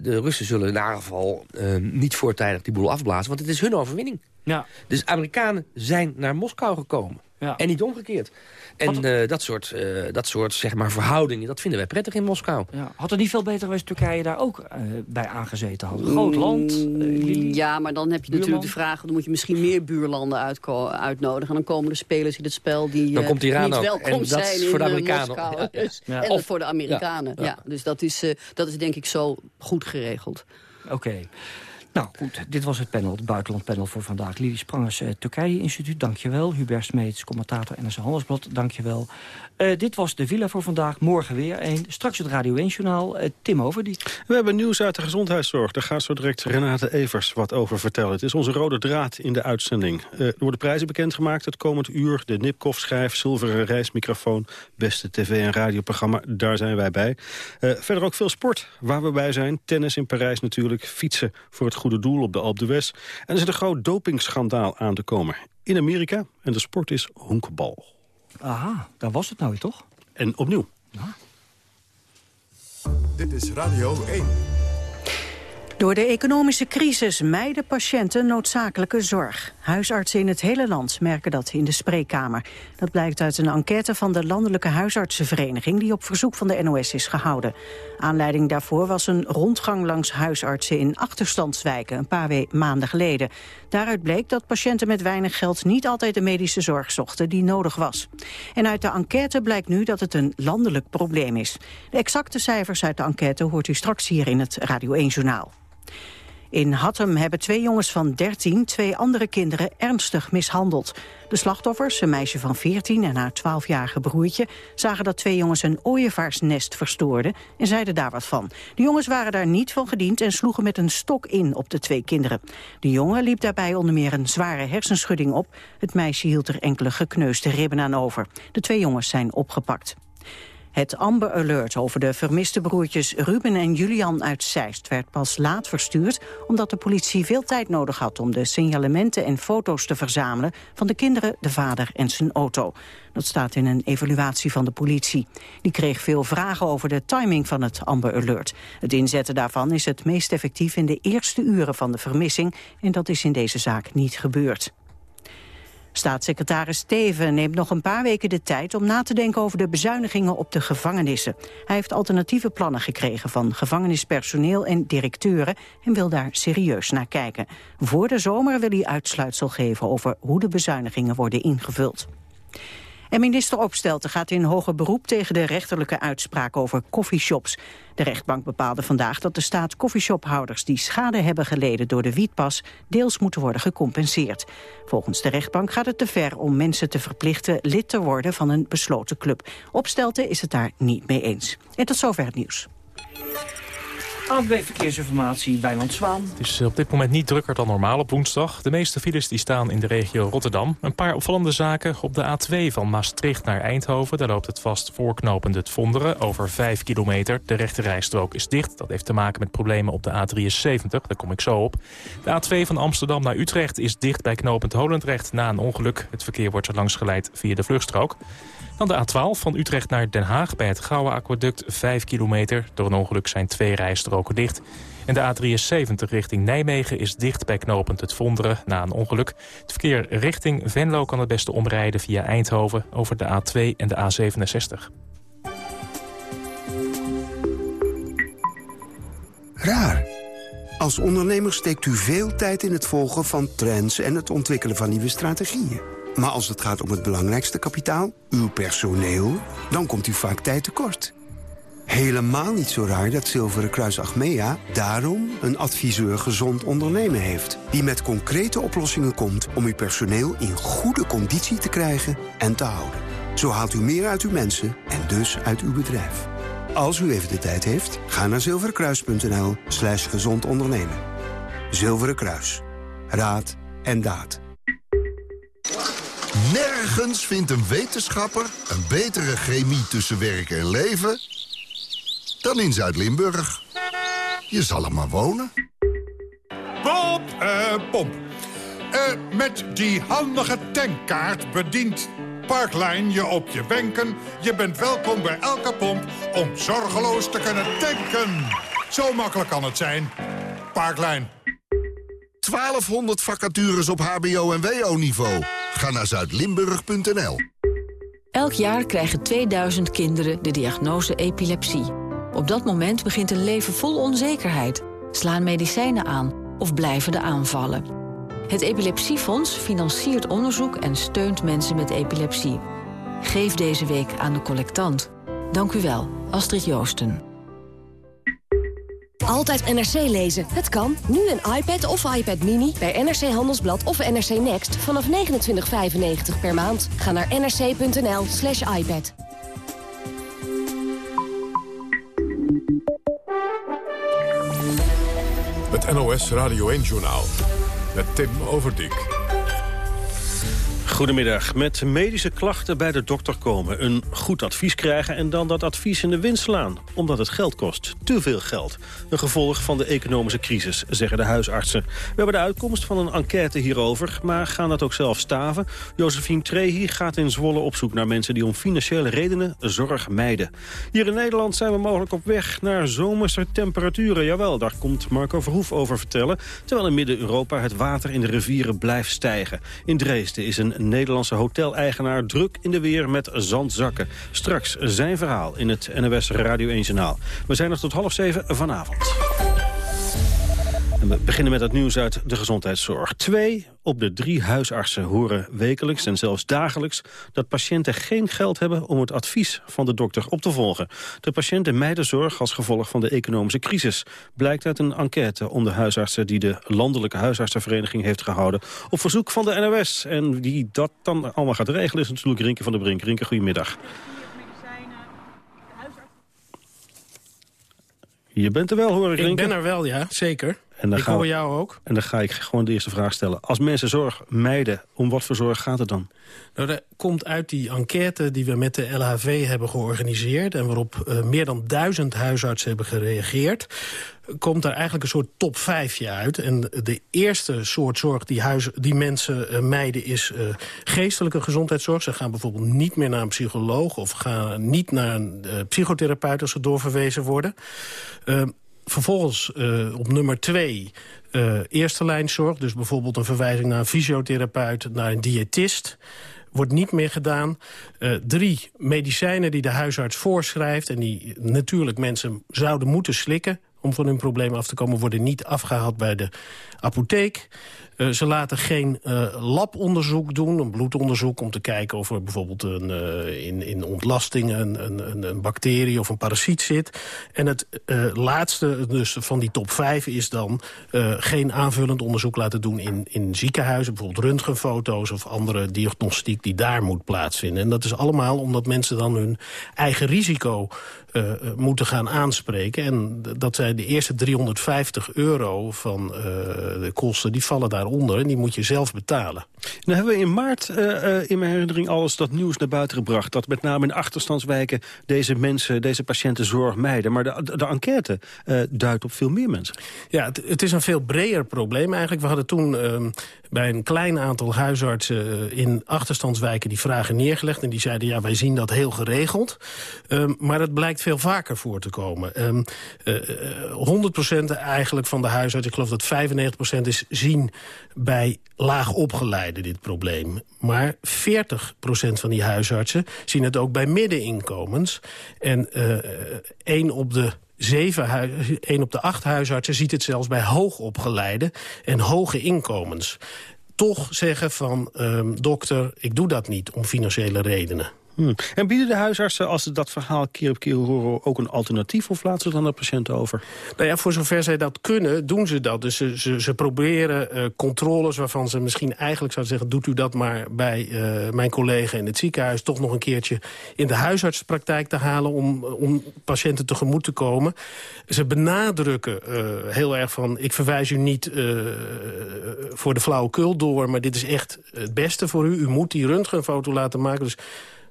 de Russen zullen in ieder geval niet voortijdig die boel afblazen. Want het is hun overwinning. Ja. Dus Amerikanen zijn naar Moskou gekomen. Ja. En niet omgekeerd. En uh, dat, soort, uh, dat soort zeg maar, verhoudingen, dat vinden wij prettig in Moskou. Ja. Had het niet veel beter geweest Turkije daar ook uh, bij aangezeten had? Groot mm, land. ja, maar dan heb je natuurlijk de vraag... dan moet je misschien meer buurlanden uitnodigen. En dan komen er spelers in het spel die dan komt Iran niet ook. welkom en dat zijn is voor de Amerikanen. Moskou. Ja, dus, en of, voor de Amerikanen. Ja, Dus dat is, dat is denk ik zo goed geregeld. Oké. Nou goed, dit was het panel, het buitenlandpanel voor vandaag. Lili Sprangers, uh, Turkije Instituut, dankjewel. Hubert Smeets, commentator NRC Handelsblad, dankjewel. Uh, dit was de Villa voor vandaag, morgen weer een. Straks het Radio 1-journaal, uh, eh, Tim Overdiek. We hebben nieuws uit de gezondheidszorg. Daar gaat zo direct Renate Evers wat over vertellen. Het is onze rode draad in de uitzending. er worden prijzen bekendgemaakt het komend uur. De Nipkoff schijf, zilveren reismicrofoon, beste tv- en radioprogramma. Daar zijn wij bij. verder ook veel sport, waar we bij zijn. Tennis in Parijs natuurlijk, fietsen voor het goede doel op de Alpe d'Huez. En er zit een groot dopingschandaal aan te komen. In Amerika. En de sport is honkbal. Aha, daar was het nou toch? En opnieuw. Ja. Dit is Radio 1. Door de economische crisis mijden patiënten noodzakelijke zorg. Huisartsen in het hele land merken dat in de spreekkamer. Dat blijkt uit een enquête van de Landelijke Huisartsenvereniging... die op verzoek van de NOS is gehouden. Aanleiding daarvoor was een rondgang langs huisartsen in achterstandswijken... een paar maanden geleden. Daaruit bleek dat patiënten met weinig geld... niet altijd de medische zorg zochten die nodig was. En uit de enquête blijkt nu dat het een landelijk probleem is. De exacte cijfers uit de enquête hoort u straks hier in het Radio 1-journaal. In Hattem hebben twee jongens van 13 twee andere kinderen ernstig mishandeld. De slachtoffers, een meisje van 14 en haar 12-jarige broertje... zagen dat twee jongens een ooievaarsnest verstoorden en zeiden daar wat van. De jongens waren daar niet van gediend en sloegen met een stok in op de twee kinderen. De jongen liep daarbij onder meer een zware hersenschudding op. Het meisje hield er enkele gekneusde ribben aan over. De twee jongens zijn opgepakt. Het Amber Alert over de vermiste broertjes Ruben en Julian uit Zeist werd pas laat verstuurd omdat de politie veel tijd nodig had om de signalementen en foto's te verzamelen van de kinderen, de vader en zijn auto. Dat staat in een evaluatie van de politie. Die kreeg veel vragen over de timing van het Amber Alert. Het inzetten daarvan is het meest effectief in de eerste uren van de vermissing en dat is in deze zaak niet gebeurd. Staatssecretaris Steven neemt nog een paar weken de tijd om na te denken over de bezuinigingen op de gevangenissen. Hij heeft alternatieve plannen gekregen van gevangenispersoneel en directeuren en wil daar serieus naar kijken. Voor de zomer wil hij uitsluitsel geven over hoe de bezuinigingen worden ingevuld. En minister Opstelten gaat in hoger beroep tegen de rechterlijke uitspraak over coffeeshops. De rechtbank bepaalde vandaag dat de staat coffeeshophouders die schade hebben geleden door de wietpas deels moeten worden gecompenseerd. Volgens de rechtbank gaat het te ver om mensen te verplichten lid te worden van een besloten club. Opstelten is het daar niet mee eens. En tot zover het nieuws. ANWB Verkeersinformatie, Wijnand Zwaan. Het is op dit moment niet drukker dan normaal op woensdag. De meeste files die staan in de regio Rotterdam. Een paar opvallende zaken op de A2 van Maastricht naar Eindhoven. Daar loopt het vast voorknopend het Vonderen over 5 kilometer. De rechte rijstrook is dicht. Dat heeft te maken met problemen op de A73. Daar kom ik zo op. De A2 van Amsterdam naar Utrecht is dicht bij knopend Holendrecht na een ongeluk. Het verkeer wordt er langs geleid via de vluchtstrook. Dan de A12 van Utrecht naar Den Haag bij het Gouwe Aquaduct 5 kilometer. Door een ongeluk zijn twee rijstroken dicht. En de A73 richting Nijmegen is dicht bij knopend het Vonderen na een ongeluk. Het verkeer richting Venlo kan het beste omrijden via Eindhoven over de A2 en de A67. Raar. Als ondernemer steekt u veel tijd in het volgen van trends en het ontwikkelen van nieuwe strategieën. Maar als het gaat om het belangrijkste kapitaal, uw personeel, dan komt u vaak tijd tekort. Helemaal niet zo raar dat Zilveren Kruis Achmea daarom een adviseur gezond ondernemen heeft. Die met concrete oplossingen komt om uw personeel in goede conditie te krijgen en te houden. Zo haalt u meer uit uw mensen en dus uit uw bedrijf. Als u even de tijd heeft, ga naar zilverenkruis.nl slash gezond ondernemen. Zilveren Kruis. Raad en daad. Nergens vindt een wetenschapper een betere chemie tussen werk en leven... dan in Zuid-Limburg. Je zal er maar wonen. Bob, eh, Bob. Eh, met die handige tankkaart bedient Parklijn je op je wenken. Je bent welkom bij elke pomp om zorgeloos te kunnen tanken. Zo makkelijk kan het zijn. Parklijn. 1200 vacatures op hbo- en wo-niveau. Ga naar zuidlimburg.nl. Elk jaar krijgen 2000 kinderen de diagnose epilepsie. Op dat moment begint een leven vol onzekerheid. Slaan medicijnen aan of blijven de aanvallen. Het Epilepsiefonds financiert onderzoek en steunt mensen met epilepsie. Geef deze week aan de collectant. Dank u wel, Astrid Joosten. Altijd NRC lezen. Het kan. Nu een iPad of iPad Mini bij NRC Handelsblad of NRC Next vanaf 29,95 per maand. Ga naar nrc.nl slash iPad. Het NOS Radio 1-journaal met Tim Overdijk. Goedemiddag. Met medische klachten bij de dokter komen. Een goed advies krijgen en dan dat advies in de wind slaan. Omdat het geld kost. Te veel geld. Een gevolg van de economische crisis, zeggen de huisartsen. We hebben de uitkomst van een enquête hierover, maar gaan dat ook zelf staven. Josephine Trehi gaat in Zwolle op zoek naar mensen die om financiële redenen zorg mijden. Hier in Nederland zijn we mogelijk op weg naar zomerse temperaturen. Jawel, daar komt Marco Verhoef over vertellen. Terwijl in Midden-Europa het water in de rivieren blijft stijgen. In Dresden is een Nederlandse hoteleigenaar druk in de weer met zandzakken. Straks zijn verhaal in het NOS Radio 1 Journaal. We zijn er tot half zeven vanavond. We beginnen met het nieuws uit de gezondheidszorg. Twee op de drie huisartsen horen wekelijks en zelfs dagelijks... dat patiënten geen geld hebben om het advies van de dokter op te volgen. De patiënten mijden zorg als gevolg van de economische crisis. Blijkt uit een enquête onder huisartsen... die de Landelijke Huisartsenvereniging heeft gehouden... op verzoek van de NOS. En wie dat dan allemaal gaat regelen is natuurlijk Rinke van der Brink. Rinke, goedemiddag. Je bent er wel, hoor ik, Ik ben er wel, ja, zeker. En dan ik hoor we- jou ook. En dan ga ik gewoon de eerste vraag stellen. Als mensen zorg mijden, om wat voor zorg gaat het dan? Nou, dat komt uit die enquête die we met de LHV hebben georganiseerd... en waarop eh, meer dan duizend huisartsen hebben gereageerd... komt er eigenlijk een soort top 5 uit. En de eerste soort zorg die, huis, die mensen eh, mijden is eh, geestelijke gezondheidszorg. Ze gaan bijvoorbeeld niet meer naar een psycholoog... of gaan niet naar een psychotherapeut als ze doorverwezen worden. Vervolgens eh, op nummer twee eh, eerste lijnzorg. Dus bijvoorbeeld een verwijzing naar een fysiotherapeut, naar een diëtist. Wordt niet meer gedaan. Eh, drie, medicijnen die de huisarts voorschrijft... en die natuurlijk mensen zouden moeten slikken om van hun probleem af te komen... worden niet afgehaald bij de apotheek. Eh, ze laten geen eh, labonderzoek doen, een bloedonderzoek... om te kijken of er bijvoorbeeld een, eh, in, in ontlasting een, een, een- bacterie of een parasiet zit. En het laatste dus van die top 5 is dan geen aanvullend onderzoek laten doen... in, in ziekenhuizen, bijvoorbeeld röntgenfoto's of andere diagnostiek... die daar moet plaatsvinden. En dat is allemaal omdat mensen dan hun eigen risico moeten gaan aanspreken. En dat zijn de eerste 350 euro van de kosten, die vallen daaronder. En die moet je zelf betalen. Nou hebben we in maart eh, eh, in mijn herinnering alles dat nieuws naar buiten gebracht. Dat met name in achterstandswijken deze mensen, deze patiënten zorg mijden. Maar de, de, de enquête eh, duidt op veel meer mensen. Ja, het, het is een veel breder probleem eigenlijk. We hadden toen ehm, bij een klein aantal huisartsen eh, in achterstandswijken die vragen neergelegd. En die zeiden, ja, wij zien dat heel geregeld. Ehm, maar het blijkt veel vaker voor te komen. Ehm eh, eh, 100% eigenlijk van de huisartsen, ik geloof dat 95% is, zien bij laag opgeleiden dit probleem. Maar 40% van die huisartsen zien het ook bij middeninkomens. En eh één op de zeven één op de acht huisartsen ziet het zelfs bij hoogopgeleide en hoge inkomens. Toch zeggen van, ehm, dokter, ik doe dat niet om financiële redenen. Hmm. En bieden de huisartsen, als ze dat verhaal keer op keer horen... ook een alternatief of laten ze dan de patiënt over? Nou ja, voor zover zij dat kunnen, doen ze dat. Dus ze, ze, ze proberen eh, controles waarvan ze misschien eigenlijk zouden zeggen... doet u dat maar bij eh, mijn collega in het ziekenhuis... toch nog een keertje in de huisartspraktijk te halen... om, om patiënten tegemoet te komen. Ze benadrukken eh, heel erg van... ik verwijs u niet eh, voor de flauwekul door... maar dit is echt het beste voor u. U moet die röntgenfoto laten maken. Dus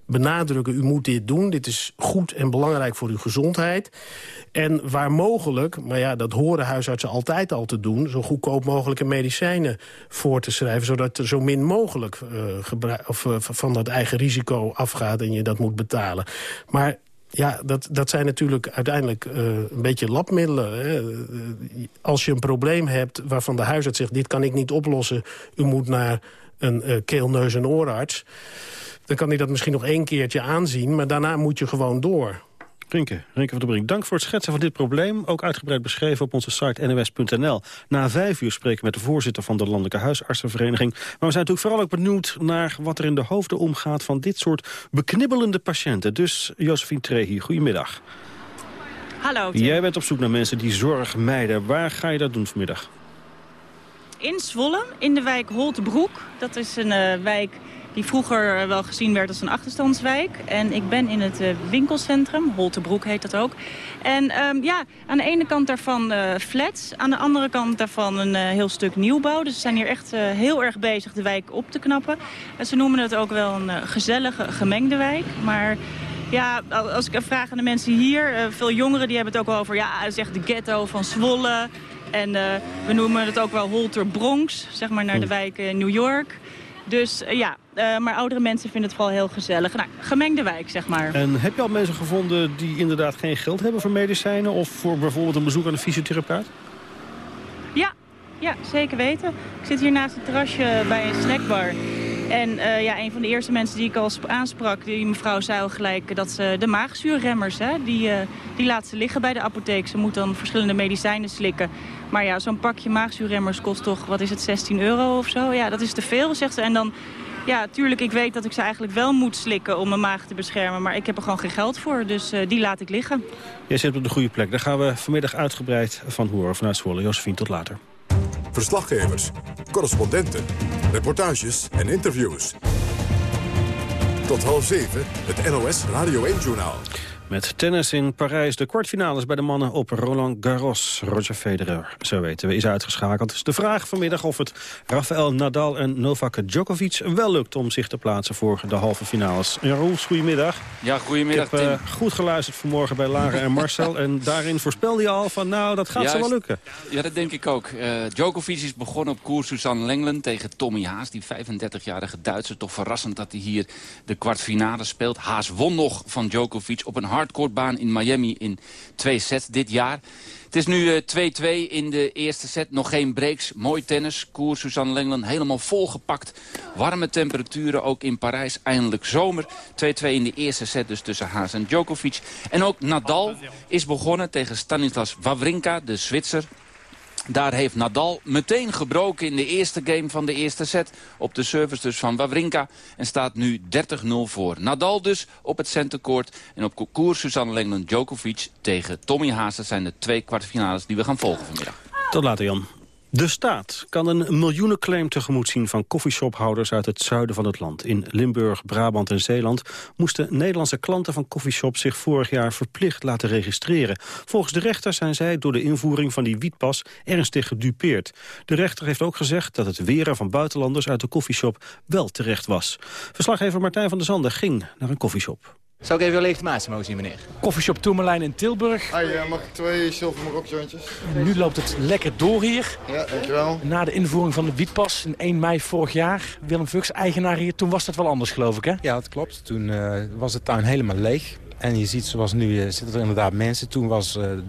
benadrukken, u moet dit doen. Dit is goed en belangrijk voor uw gezondheid. En waar mogelijk, maar ja, dat horen huisartsen altijd al te doen... zo goedkoop mogelijke medicijnen voor te schrijven... zodat er zo min mogelijk eh, of, eh, van dat eigen risico afgaat... en je dat moet betalen. Maar ja, dat, dat zijn natuurlijk uiteindelijk eh, een beetje labmiddelen. Hè. Als je een probleem hebt waarvan de huisarts zegt... dit kan ik niet oplossen, u moet naar een keel, neus en oorarts... dan kan hij dat misschien nog één keertje aanzien... maar daarna moet je gewoon door. Rinke, Rinke van der Brink, dank voor het schetsen van dit probleem. Ook uitgebreid beschreven op onze site nws.nl. Na vijf uur spreken we met de voorzitter van de Landelijke Huisartsenvereniging. Maar we zijn natuurlijk vooral ook benieuwd naar wat er in de hoofden omgaat... van dit soort beknibbelende patiënten. Dus Josephine Trehi, goedemiddag. Hallo. Tim. Jij bent op zoek naar mensen die zorg mijden. Waar ga je dat doen vanmiddag? In Zwolle, in de wijk Holtebroek. Dat is een eh, wijk die vroeger eh, wel gezien werd als een achterstandswijk. En ik ben in het eh, winkelcentrum, Holtebroek heet dat ook. En ehm, ja, aan de ene kant daarvan eh, flats, aan de andere kant daarvan een heel stuk nieuwbouw. Dus ze zijn hier echt heel erg bezig de wijk op te knappen. En ze noemen het ook wel een gezellige, gemengde wijk. Maar ja, als ik vraag aan de mensen hier, veel jongeren die hebben het ook wel over... ja, het is echt de ghetto van Zwolle. En we noemen het ook wel Holter Bronx, zeg maar naar de wijk New York. Dus eh, ja, eh, maar oudere mensen vinden het vooral heel gezellig. Nou, gemengde wijk, zeg maar. En heb je al mensen gevonden die inderdaad geen geld hebben voor medicijnen... of voor bijvoorbeeld een bezoek aan een fysiotherapeut? Ja, ja, zeker weten. Ik zit hier naast het terrasje bij een snackbar. En uh, ja, een van de eerste mensen die ik al aansprak, die mevrouw zei al gelijk dat ze de maagzuurremmers, hè, die, uh, die laat ze liggen bij de apotheek. Ze moet dan verschillende medicijnen slikken. Maar ja, zo'n pakje maagzuurremmers kost toch, wat is het, 16 euro of zo? Ja, dat is te veel, zegt ze. En dan, ja, tuurlijk, ik weet dat ik ze eigenlijk wel moet slikken om mijn maag te beschermen. Maar ik heb er gewoon geen geld voor, dus uh, die laat ik liggen. Jij zit op de goede plek. Daar gaan we vanmiddag uitgebreid van horen vanuit Zwolle. Josephine, tot later. Verslaggevers, correspondenten, reportages en interviews. Tot half zeven, het NOS Radio 1-journaal. Met tennis in Parijs de kwartfinales bij de mannen op Roland Garros. Roger Federer, zo weten we, is uitgeschakeld. Dus de vraag vanmiddag of het Rafael Nadal en Novak Djokovic wel lukt... om zich te plaatsen voor de halve finales. Roels, goedemiddag. Ja, goedemiddag, Ik heb uh, goed geluisterd vanmorgen bij Lara en Marcel. en daarin voorspelde je al van, nou, dat gaat Juist, zo wel lukken. Ja, dat denk ik ook. Uh, Djokovic is begonnen op koers Suzanne Lenglen tegen Tommy Haas. Die 35-jarige Duitser. Toch verrassend dat hij hier de kwartfinale speelt. Haas won nog van Djokovic op een hardcourt baan in Miami in twee sets dit jaar. Het is nu 2-2 uh, in de eerste set. Nog geen breaks. Mooi tennis. Koers Suzanne Lenglen helemaal volgepakt. Warme temperaturen ook in Parijs. Eindelijk zomer. 2-2 in de eerste set dus tussen Haas en Djokovic. En ook Nadal is begonnen tegen Stanislas Wawrinka, de Zwitser. Daar heeft Nadal meteen gebroken in de eerste game van de eerste set. Op de service dus van Wawrinka. En staat nu 30-0 voor. Nadal dus op het centercourt. En op koers Suzanne Lenglen Djokovic tegen Tommy Haas. Dat zijn de twee kwartfinales die we gaan volgen vanmiddag. Tot later Jan. De staat kan een miljoenenclaim tegemoet zien van koffieshophouders uit het zuiden van het land. In Limburg, Brabant en Zeeland moesten Nederlandse klanten van koffieshops zich vorig jaar verplicht laten registreren. Volgens de rechter zijn zij door de invoering van die wietpas ernstig gedupeerd. De rechter heeft ook gezegd dat het weren van buitenlanders uit de koffieshop wel terecht was. Verslaggever Martijn van der Zanden ging naar een koffieshop. Zou ik even jouw legitimatie mogen zien, meneer? Koffieshop Toemerlijn in Tilburg. Hi, uh, mag ik twee zilver marokjointjes? Nu loopt het lekker door hier. Ja, dankjewel. Na de invoering van de wietpas in 1 mei vorig jaar. Willem Vux, eigenaar hier, toen was dat wel anders, geloof ik, hè? Ja, dat klopt. Toen uh, was de tuin helemaal leeg. En je ziet, zoals nu uh, zitten er inderdaad mensen. Toen was de,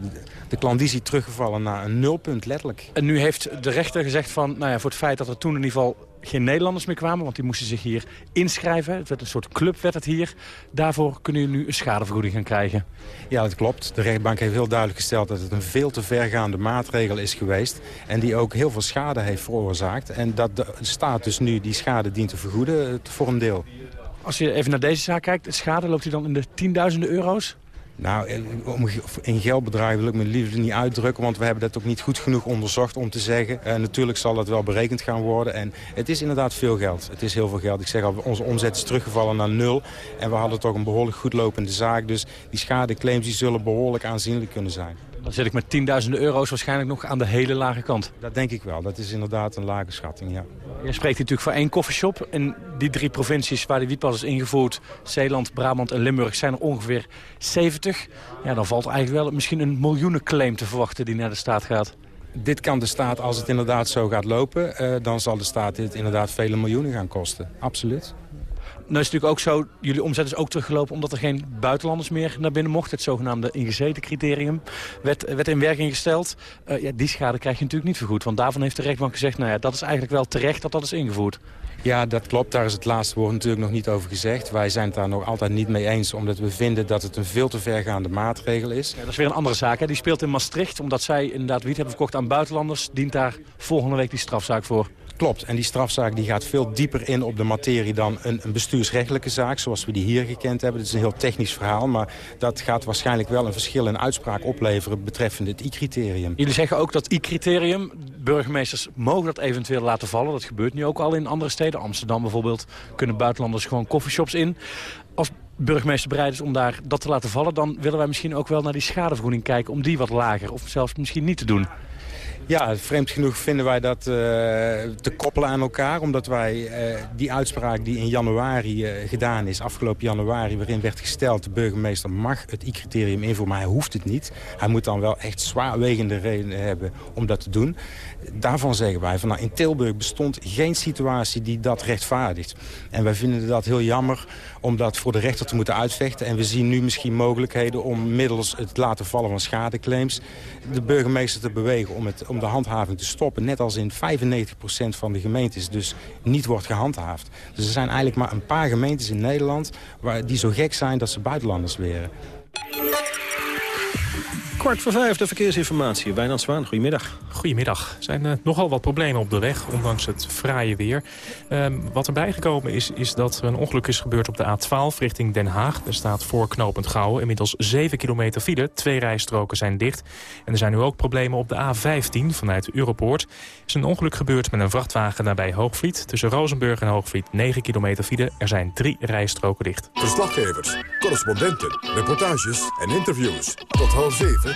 de klandizie teruggevallen naar een nulpunt, letterlijk. En nu heeft de rechter gezegd van, nou ja, voor het feit dat er toen in ieder geval geen Nederlanders meer kwamen, want die moesten zich hier inschrijven. Het werd een soort club, werd het hier. Daarvoor kunnen jullie nu een schadevergoeding gaan krijgen. Ja, dat klopt. De rechtbank heeft heel duidelijk gesteld dat het een veel te vergaande maatregel is geweest. En die ook heel veel schade heeft veroorzaakt. En dat de staat dus nu die schade dient te vergoeden voor een deel. Als je even naar deze zaak kijkt, de schade loopt die dan in de tienduizenden euro's? Nou, in geldbedragen wil ik me liever niet uitdrukken... want we hebben dat ook niet goed genoeg onderzocht om te zeggen. Uh, natuurlijk zal dat wel berekend gaan worden. En het is inderdaad veel geld. Het is heel veel geld. Ik zeg al, onze omzet is teruggevallen naar nul. En we hadden toch een behoorlijk goed lopende zaak. Dus die schadeclaims die zullen behoorlijk aanzienlijk kunnen zijn. Dan zit ik met tienduizenden euro's waarschijnlijk nog aan de hele lage kant. Dat denk ik wel. Dat is inderdaad een lage schatting, ja. Je spreekt natuurlijk voor één koffieshop. En die drie provincies waar de wietpas is ingevoerd... Zeeland, Brabant en Limburg zijn er ongeveer 70. Ja, dan valt eigenlijk wel misschien een miljoenenclaim te verwachten die naar de staat gaat. Dit kan de staat, als het inderdaad zo gaat lopen... Uh, dan zal de staat dit inderdaad vele miljoenen gaan kosten. Absoluut. Nou is het natuurlijk ook zo, jullie omzet is ook teruggelopen omdat er geen buitenlanders meer naar binnen mochten. Het zogenaamde ingezeten criterium werd, werd in werking gesteld. Uh, ja, die schade krijg je natuurlijk niet vergoed. Want daarvan heeft de rechtbank gezegd, nou ja, dat is eigenlijk wel terecht dat dat is ingevoerd. Ja, dat klopt. Daar is het laatste woord natuurlijk nog niet over gezegd. Wij zijn het daar nog altijd niet mee eens, omdat we vinden dat het een veel te vergaande maatregel is. Ja, dat is weer een andere zaak. Hè? Die speelt in Maastricht, omdat zij inderdaad wiet hebben verkocht aan buitenlanders. Dient daar volgende week die strafzaak voor. Klopt. En die strafzaak die gaat veel dieper in op de materie dan een, een bestuursrechtelijke zaak... zoals we die hier gekend hebben. Het is een heel technisch verhaal, maar dat gaat waarschijnlijk wel een verschil in uitspraak opleveren betreffende het I-criterium. Jullie zeggen ook dat I-criterium, burgemeesters mogen dat eventueel laten vallen. Dat gebeurt nu ook al in andere steden. Amsterdam bijvoorbeeld kunnen buitenlanders gewoon coffeeshops in. Als burgemeester bereid is om daar dat te laten vallen... dan willen wij misschien ook wel naar die schadevergoeding kijken... om die wat lager of zelfs misschien niet te doen. Ja, vreemd genoeg vinden wij dat uh, te koppelen aan elkaar. Omdat wij uh, die uitspraak die in januari uh, gedaan is, afgelopen januari... waarin werd gesteld, de burgemeester mag het I-criterium invoeren... maar hij hoeft het niet. Hij moet dan wel echt zwaarwegende redenen hebben om dat te doen. Daarvan zeggen wij, van, nou, in Tilburg bestond geen situatie die dat rechtvaardigt. En wij vinden dat heel jammer om dat voor de rechter te moeten uitvechten. En we zien nu misschien mogelijkheden om middels het laten vallen van schadeclaims... de burgemeester te bewegen om het om de handhaving te stoppen. Net als in 95% van de gemeentes dus niet wordt gehandhaafd. Dus er zijn eigenlijk maar een paar gemeentes in Nederland... Waar, die zo gek zijn dat ze buitenlanders weren. Kwart voor vijf, de verkeersinformatie. Wijnand Zwaan, goedemiddag. Goedemiddag. Er zijn uh, nogal wat problemen op de weg, ondanks het fraaie weer. Uh, wat erbij gekomen is, is dat er een ongeluk is gebeurd op de A12 richting Den Haag. Er staat voor knooppunt Gouwen inmiddels 7 kilometer file. Twee rijstroken zijn dicht. En er zijn nu ook problemen op de A15 vanuit Europoort. Er is een ongeluk gebeurd met een vrachtwagen nabij Hoogvliet. Tussen Rozenburg en Hoogvliet 9 kilometer file. Er zijn drie rijstroken dicht. Verslaggevers, correspondenten, reportages en interviews. Tot half zeven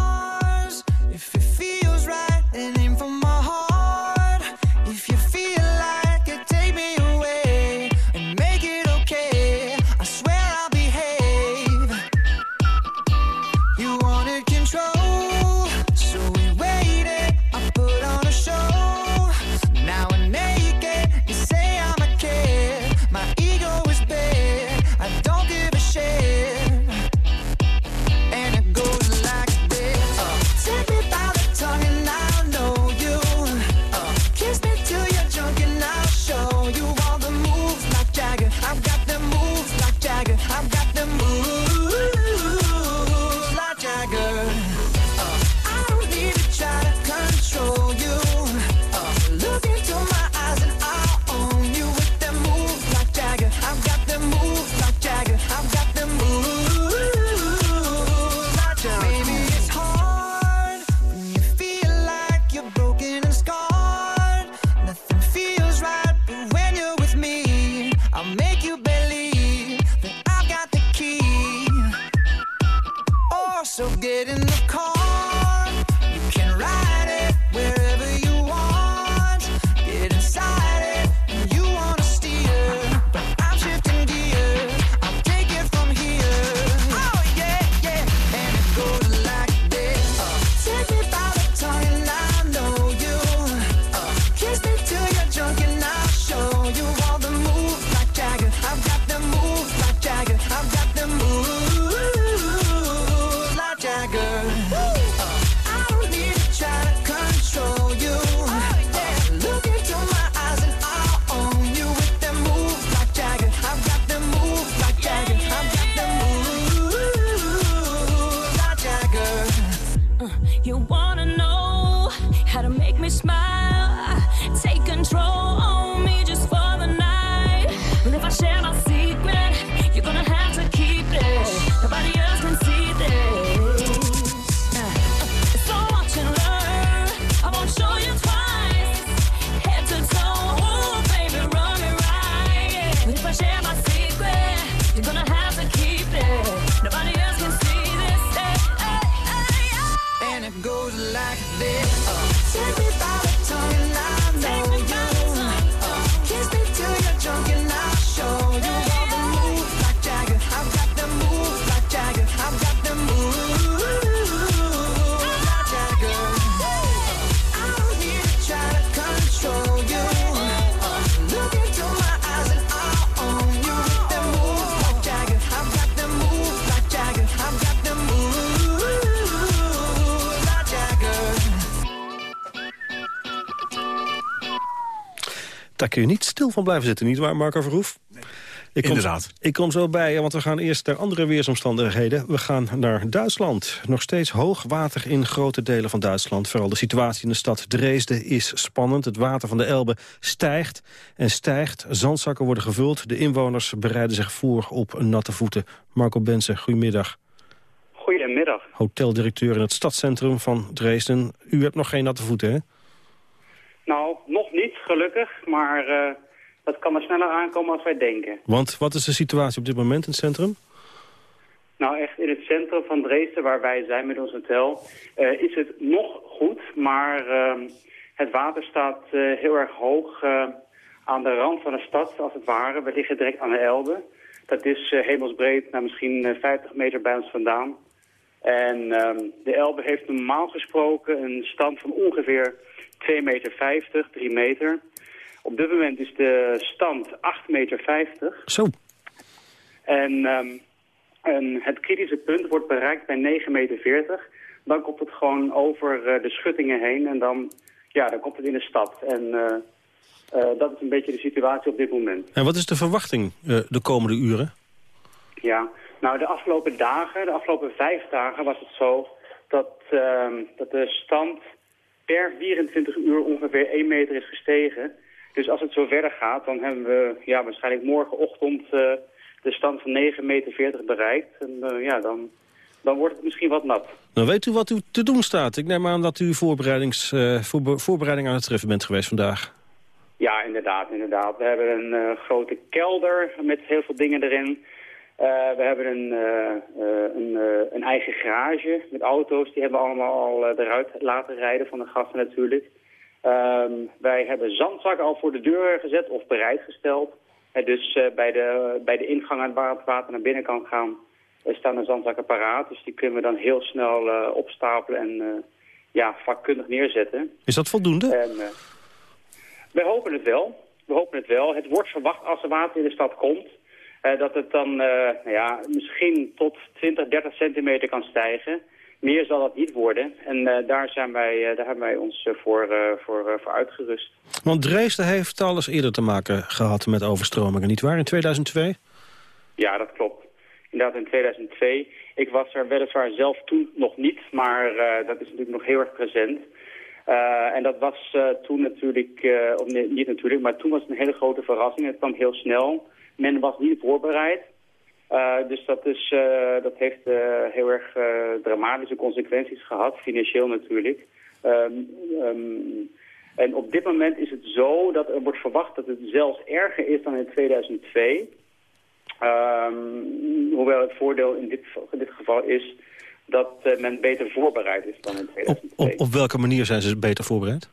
If I kun je niet stil van blijven zitten, niet waar, Marco Verhoef? Ik kom, Inderdaad. Ik kom zo bij, want we gaan eerst naar andere weersomstandigheden. We gaan naar Duitsland. Nog steeds hoog water in grote delen van Duitsland. Vooral de situatie in de stad Dresden is spannend. Het water van de Elbe stijgt en stijgt. Zandzakken worden gevuld. De inwoners bereiden zich voor op natte voeten. Marco Bensen, goedemiddag. Goedemiddag. Hoteldirecteur in het stadscentrum van Dresden. U hebt nog geen natte voeten, hè? Nou, nog niet, gelukkig. Maar eh, dat kan er sneller aankomen als wij denken. Want wat is de situatie op dit moment in het centrum? Nou, echt in het centrum van Dresden, waar wij zijn met ons hotel, eh, is het nog goed. Maar eh, het water staat eh, heel erg hoog aan de rand van de stad, als het ware. We liggen direct aan de Elbe. Dat is hemelsbreed, nou, misschien eh, 50 meter bij ons vandaan. En ehm, de Elbe heeft normaal gesproken een stand van ongeveer 2,50 meter, 3 meter. Op dit moment is de stand 8,50 meter. Zo. En, ehm, en het kritische punt wordt bereikt bij 9,40 meter. dan komt het gewoon over eh, de schuttingen heen en dan, ja, dan komt het in de stad. En eh, eh, dat is een beetje de situatie op dit moment. En wat is de verwachting de komende uren? Ja, nou de afgelopen dagen, de afgelopen vijf dagen was het zo dat, ehm, dat de stand per 24 uur ongeveer 1 meter is gestegen. Dus als het zo verder gaat, dan hebben we ja, waarschijnlijk morgenochtend eh, de stand van 9,40 meter bereikt. En eh, ja, dan, dan wordt het misschien wat nat. Dan weet u wat u te doen staat. Ik neem aan dat u voorbereidings, eh, voorbe- voorbereiding aan het treffen bent geweest vandaag. Ja, inderdaad, inderdaad. We hebben een grote kelder met heel veel dingen erin. Eh, we hebben een, eh, eh, een, een eigen garage met auto's. Die hebben we allemaal al eruit laten rijden van de gasten natuurlijk. Ehm, wij hebben zandzakken al voor de deur gezet of bereidgesteld. Dus bij, de, bij de ingang waar het water naar binnen kan gaan... eh, staan de zandzakken paraat. Dus die kunnen we dan heel snel opstapelen en ja, vakkundig neerzetten. Is dat voldoende? En, we hopen het wel. We hopen het wel. Het wordt verwacht als er water in de stad komt... eh, dat het dan eh, nou ja, misschien tot 20, 30 centimeter kan stijgen. Meer zal dat niet worden. En eh, daar, zijn wij, daar hebben wij ons voor, voor, voor uitgerust. Want Dresden heeft alles eerder te maken gehad met overstromingen, nietwaar? In 2002? Ja, dat klopt. Inderdaad, in 2002. Ik was er weliswaar zelf toen nog niet, maar dat is natuurlijk nog heel erg present. En dat was toen natuurlijk, of nee, niet natuurlijk, maar toen was het een hele grote verrassing. Het kwam heel snel. Men was niet voorbereid. Eh, dus dat, is, eh, dat heeft eh, heel erg dramatische consequenties gehad, financieel natuurlijk. Ehm, ehm, en op dit moment is het zo dat er wordt verwacht dat het zelfs erger is dan in 2002. Ehm, hoewel het voordeel in dit, in dit geval is dat men beter voorbereid is dan in 2002. Op, op welke manier zijn ze beter voorbereid?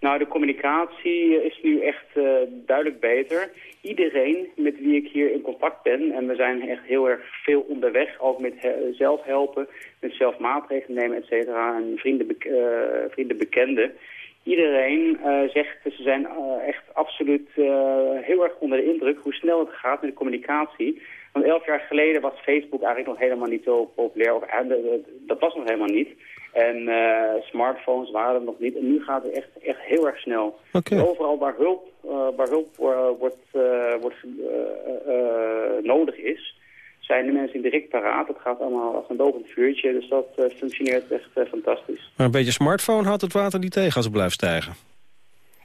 Nou, de communicatie is nu echt eh, duidelijk beter. Iedereen met wie ik hier in contact ben, en we zijn echt heel erg veel onderweg, ook met he- zelf helpen, met zelf maatregelen nemen, et cetera, en vrienden, bek- eh, vrienden bekenden. Iedereen eh, zegt, ze zijn eh, echt absoluut eh, heel erg onder de indruk hoe snel het gaat met de communicatie. Want elf jaar geleden was Facebook eigenlijk nog helemaal niet zo populair. Of, eh, dat was nog helemaal niet. En eh, smartphones waren er nog niet. En nu gaat het echt, echt heel erg snel. Oké. Overal waar hulp, eh, waar hulp eh, wordt, wordt, nodig is, zijn de mensen direct paraat. Het gaat allemaal als een lopend vuurtje. Dus dat functioneert echt fantastisch. Maar een beetje smartphone houdt het water niet tegen als het blijft stijgen.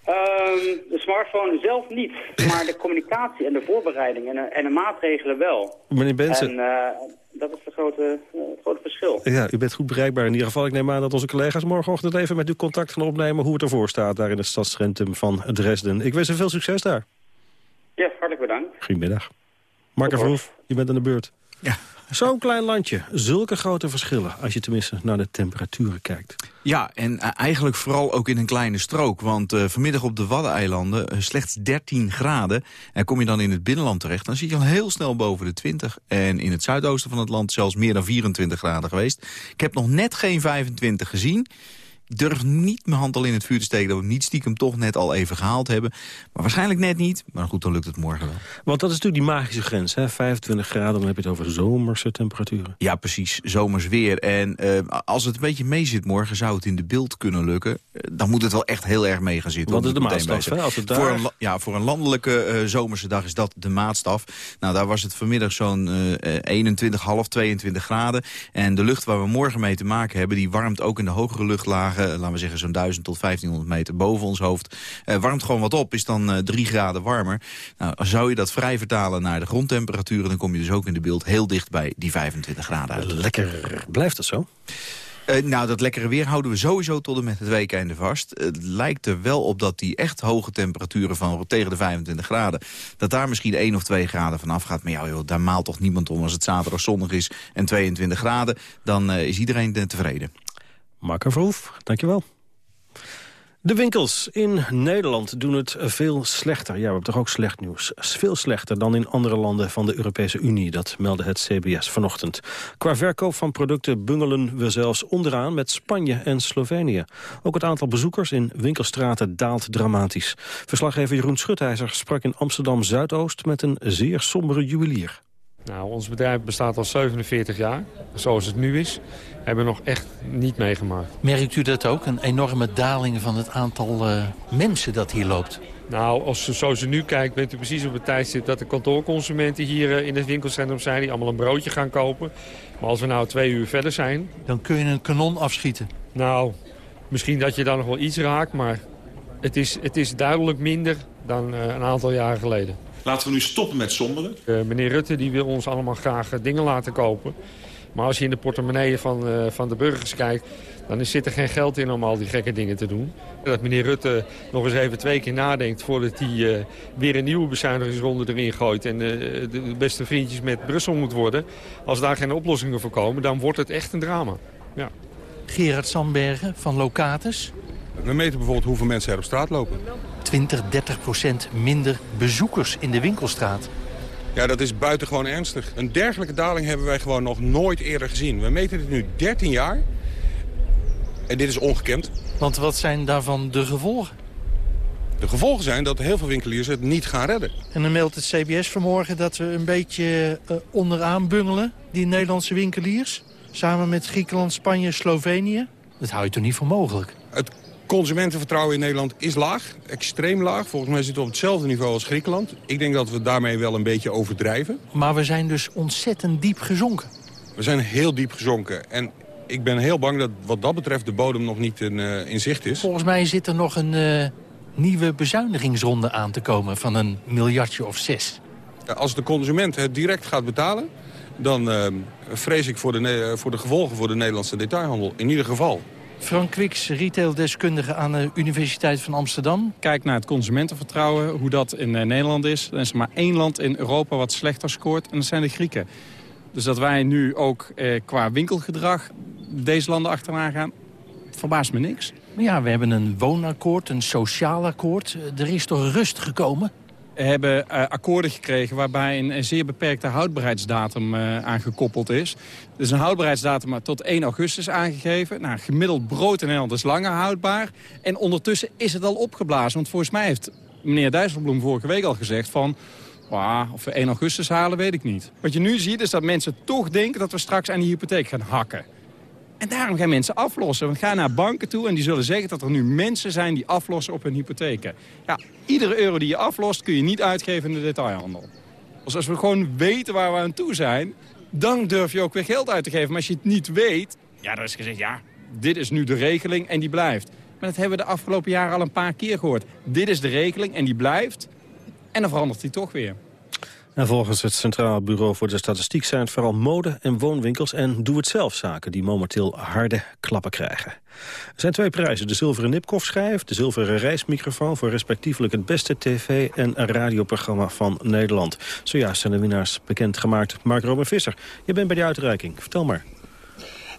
Ehm, de smartphone zelf niet, maar de communicatie en de voorbereiding en de, en de maatregelen wel. Meneer Bensen, En eh, dat is het grote, eh, het grote verschil. ja, u bent goed bereikbaar in ieder geval. Ik neem aan dat onze collega's morgenochtend even met u contact gaan opnemen... hoe het ervoor staat daar in het stadscentrum van Dresden. Ik wens u veel succes daar. Ja, hartelijk bedankt. Goedemiddag. Mark Verhoef, je bent aan de beurt. Ja. Zo'n klein landje, zulke grote verschillen... als je tenminste naar de temperaturen kijkt. Ja, en eh, eigenlijk vooral ook in een kleine strook. Want eh, vanmiddag op de Waddeneilanden eh, slechts 13 graden. En kom je dan in het binnenland terecht, dan zit je al heel snel boven de 20. En in het zuidoosten van het land zelfs meer dan 24 graden geweest. Ik heb nog net geen 25 gezien. Ik durf niet mijn hand al in het vuur te steken... dat we niet stiekem toch net al even gehaald hebben. Maar waarschijnlijk net niet. Maar goed, dan lukt het morgen wel. Want dat is natuurlijk die magische grens, hè? 25 graden, dan heb je het over zomerse temperaturen. Ja, precies. Zomers weer. En eh, als het een beetje mee zit morgen, zou het in de beeld kunnen lukken. Eh, dan moet het wel echt heel erg mee gaan zitten. Wat is de maatstaf, hè? zeggen. Als het daar- voor, een, ja, voor een landelijke eh, zomerse dag is dat de maatstaf. Nou, daar was het vanmiddag zo'n eh, 21, half 22 graden. En de lucht waar we morgen mee te maken hebben... die warmt ook in de hogere luchtlagen, eh, laten we zeggen zo'n 1000 tot 1500 meter boven ons hoofd... eh, warmt gewoon wat op, is dan eh 3 graden warmer. Nou, zou je dat vrij vertalen naar de grondtemperaturen... dan kom je dus ook in de beeld heel dicht bij die 25 graden uit. Lekker. Blijft dat zo? Nou, dat lekkere weer houden we sowieso tot en met het weekende vast. Het lijkt er wel op dat die echt hoge temperaturen van tegen de 25 graden... dat daar misschien 1 of 2 graden van afgaat. Maar ja, joh, daar maalt toch niemand om als het zaterdag zonnig is en 22 graden. Dan is iedereen tevreden. Mark Verhoef, dankjewel. De winkels in Nederland doen het veel slechter. Ja, we hebben toch ook slecht nieuws. Veel slechter dan in andere landen van de Europese Unie. Dat meldde het CBS vanochtend. Qua verkoop van producten bungelen we zelfs onderaan met Spanje en Slovenië. Ook het aantal bezoekers in winkelstraten daalt dramatisch. Verslaggever Jeroen Schutijzer sprak in Amsterdam-Zuidoost met een zeer sombere juwelier. Nou, ons bedrijf bestaat al 47 jaar, zoals het nu is. Hebben we nog echt niet meegemaakt. Merkt u dat ook? Een enorme daling van het aantal uh, mensen dat hier loopt? Nou, als, zoals u nu kijkt, bent u precies op het tijdstip dat de kantoorconsumenten hier uh, in het winkelcentrum zijn. Die allemaal een broodje gaan kopen. Maar als we nou twee uur verder zijn... Dan kun je een kanon afschieten. Nou, misschien dat je dan nog wel iets raakt, maar het is, het is duidelijk minder dan uh, een aantal jaren geleden. Laten we nu stoppen met somberen. Uh, meneer Rutte die wil ons allemaal graag uh, dingen laten kopen. Maar als je in de portemonnee van, uh, van de burgers kijkt... dan zit er geen geld in om al die gekke dingen te doen. Dat meneer Rutte nog eens even twee keer nadenkt... voordat hij weer een nieuwe bezuinigingsronde erin gooit... en de beste vriendjes met Brussel moet worden. Als daar geen oplossingen voor komen, dan wordt het echt een drama. Ja. Gerard Sandbergen van Locatus. We meten bijvoorbeeld hoeveel mensen er op straat lopen. 20, 30 procent minder bezoekers in de winkelstraat. Ja, dat is buitengewoon ernstig. Een dergelijke daling hebben wij gewoon nog nooit eerder gezien. We meten dit nu 13 jaar. En dit is ongekend. Want wat zijn daarvan de gevolgen? De gevolgen zijn dat heel veel winkeliers het niet gaan redden. En dan meldt het CBS vanmorgen dat we een beetje uh, onderaan bungelen, die Nederlandse winkeliers. Samen met Griekenland, Spanje, Slovenië. Dat hou je toch niet voor mogelijk? Consumentenvertrouwen in Nederland is laag, extreem laag. Volgens mij zitten we op hetzelfde niveau als Griekenland. Ik denk dat we daarmee wel een beetje overdrijven. Maar we zijn dus ontzettend diep gezonken. We zijn heel diep gezonken. En ik ben heel bang dat wat dat betreft de bodem nog niet in, uh, in zicht is. Volgens mij zit er nog een uh, nieuwe bezuinigingsronde aan te komen van een miljardje of zes. Als de consument het direct gaat betalen... dan uh, vrees ik voor de, voor de gevolgen voor de Nederlandse detailhandel. In ieder geval. Frank Kwiks, retaildeskundige aan de Universiteit van Amsterdam. Kijk naar het consumentenvertrouwen, hoe dat in uh, Nederland is. Er is maar één land in Europa wat slechter scoort en dat zijn de Grieken. Dus dat wij nu ook eh, qua winkelgedrag deze landen achterna gaan, verbaast me niks. Ja, we hebben een woonakkoord, een sociaal akkoord. Er is toch rust gekomen? Hebben uh, akkoorden gekregen waarbij een, zeer beperkte houdbaarheidsdatum uh, aangekoppeld is. Dus een houdbaarheidsdatum tot 1 augustus aangegeven. Nou, gemiddeld brood in Nederland is langer houdbaar. En ondertussen is het al opgeblazen. Want volgens mij heeft meneer Dijsselbloem vorige week al gezegd van... Of we 1 augustus halen, weet ik niet. Wat je nu ziet is dat mensen toch denken dat we straks aan die hypotheek gaan hakken. En daarom gaan mensen aflossen. Want ga naar banken toe en die zullen zeggen dat er nu mensen zijn die aflossen op hun hypotheken. Ja, iedere euro die je aflost kun je niet uitgeven in de detailhandel. Dus als we gewoon weten waar we aan toe zijn, dan durf je ook weer geld uit te geven. Maar als je het niet weet, ja, dan is gezegd, ja, dit is nu de regeling en die blijft. Maar dat hebben we de afgelopen jaren al een paar keer gehoord. Dit is de regeling en die blijft. En dan verandert die toch weer. En volgens het Centraal Bureau voor de Statistiek zijn het vooral mode- en woonwinkels en doe-het-zelf-zaken die momenteel harde klappen krijgen. Er zijn twee prijzen, de zilveren Nipkoff-schijf, de zilveren reismicrofoon voor respectievelijk het beste tv- en radioprogramma van Nederland. Zojuist zijn de winnaars bekendgemaakt. Mark Robin Visser, je bent bij de uitreiking. Vertel maar.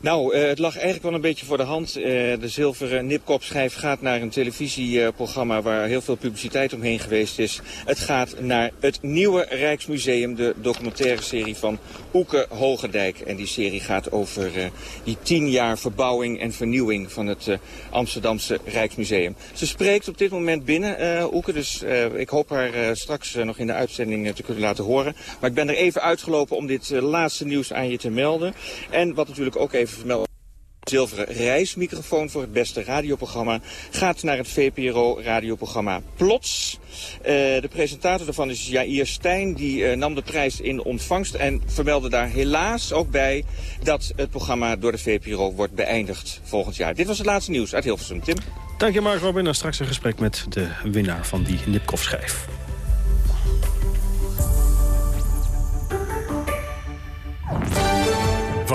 Nou, uh, het lag eigenlijk wel een beetje voor de hand. Uh, de zilveren nipkopschijf gaat naar een televisieprogramma waar heel veel publiciteit omheen geweest is. Het gaat naar het nieuwe Rijksmuseum, de documentaire serie van Oeke Hogendijk. En die serie gaat over uh, die tien jaar verbouwing en vernieuwing van het Amsterdamse Rijksmuseum. Ze spreekt op dit moment binnen, Oeke, dus ik hoop haar straks nog in de uitzending te kunnen laten horen. Maar ik ben er even uitgelopen om dit laatste nieuws aan je te melden. En wat natuurlijk ook even Zilveren reismicrofoon voor het beste radioprogramma gaat naar het VPRO-radioprogramma Plots. Uh, de presentator daarvan is Jair Stijn. Die uh, nam de prijs in ontvangst en vermeldde daar helaas ook bij... dat het programma door de VPRO wordt beëindigd volgend jaar. Dit was het laatste nieuws uit Hilversum. Tim? Dank je, Mark Robin. Straks een gesprek met de winnaar van die Nipkoff-schijf.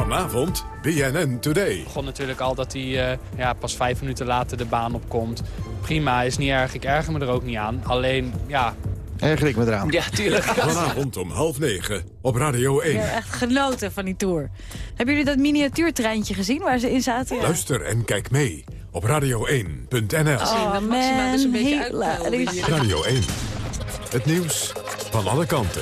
Vanavond BNN Today. Het begon natuurlijk al dat hij uh, ja, pas vijf minuten later de baan opkomt. Prima, is niet erg. Ik erger me er ook niet aan. Alleen, ja... Erger ik me eraan. Ja, tuurlijk. Vanavond om half negen op Radio 1. Ik heb echt genoten van die tour. Hebben jullie dat miniatuurtreintje gezien waar ze in zaten? Ja. Luister en kijk mee op radio1.nl. Oh, man, Maxima dus een beetje Radio 1. Het nieuws van alle kanten.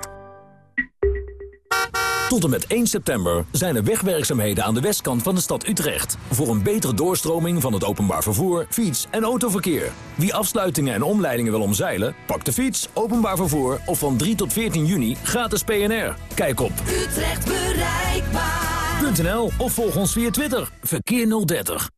Tot en met 1 september zijn er wegwerkzaamheden aan de westkant van de stad Utrecht. Voor een betere doorstroming van het openbaar vervoer, fiets- en autoverkeer. Wie afsluitingen en omleidingen wil omzeilen, pak de fiets, openbaar vervoer of van 3 tot 14 juni gratis PNR. Kijk op Utrecht bereikbaar. .nl of volg ons via Twitter. Verkeer 030.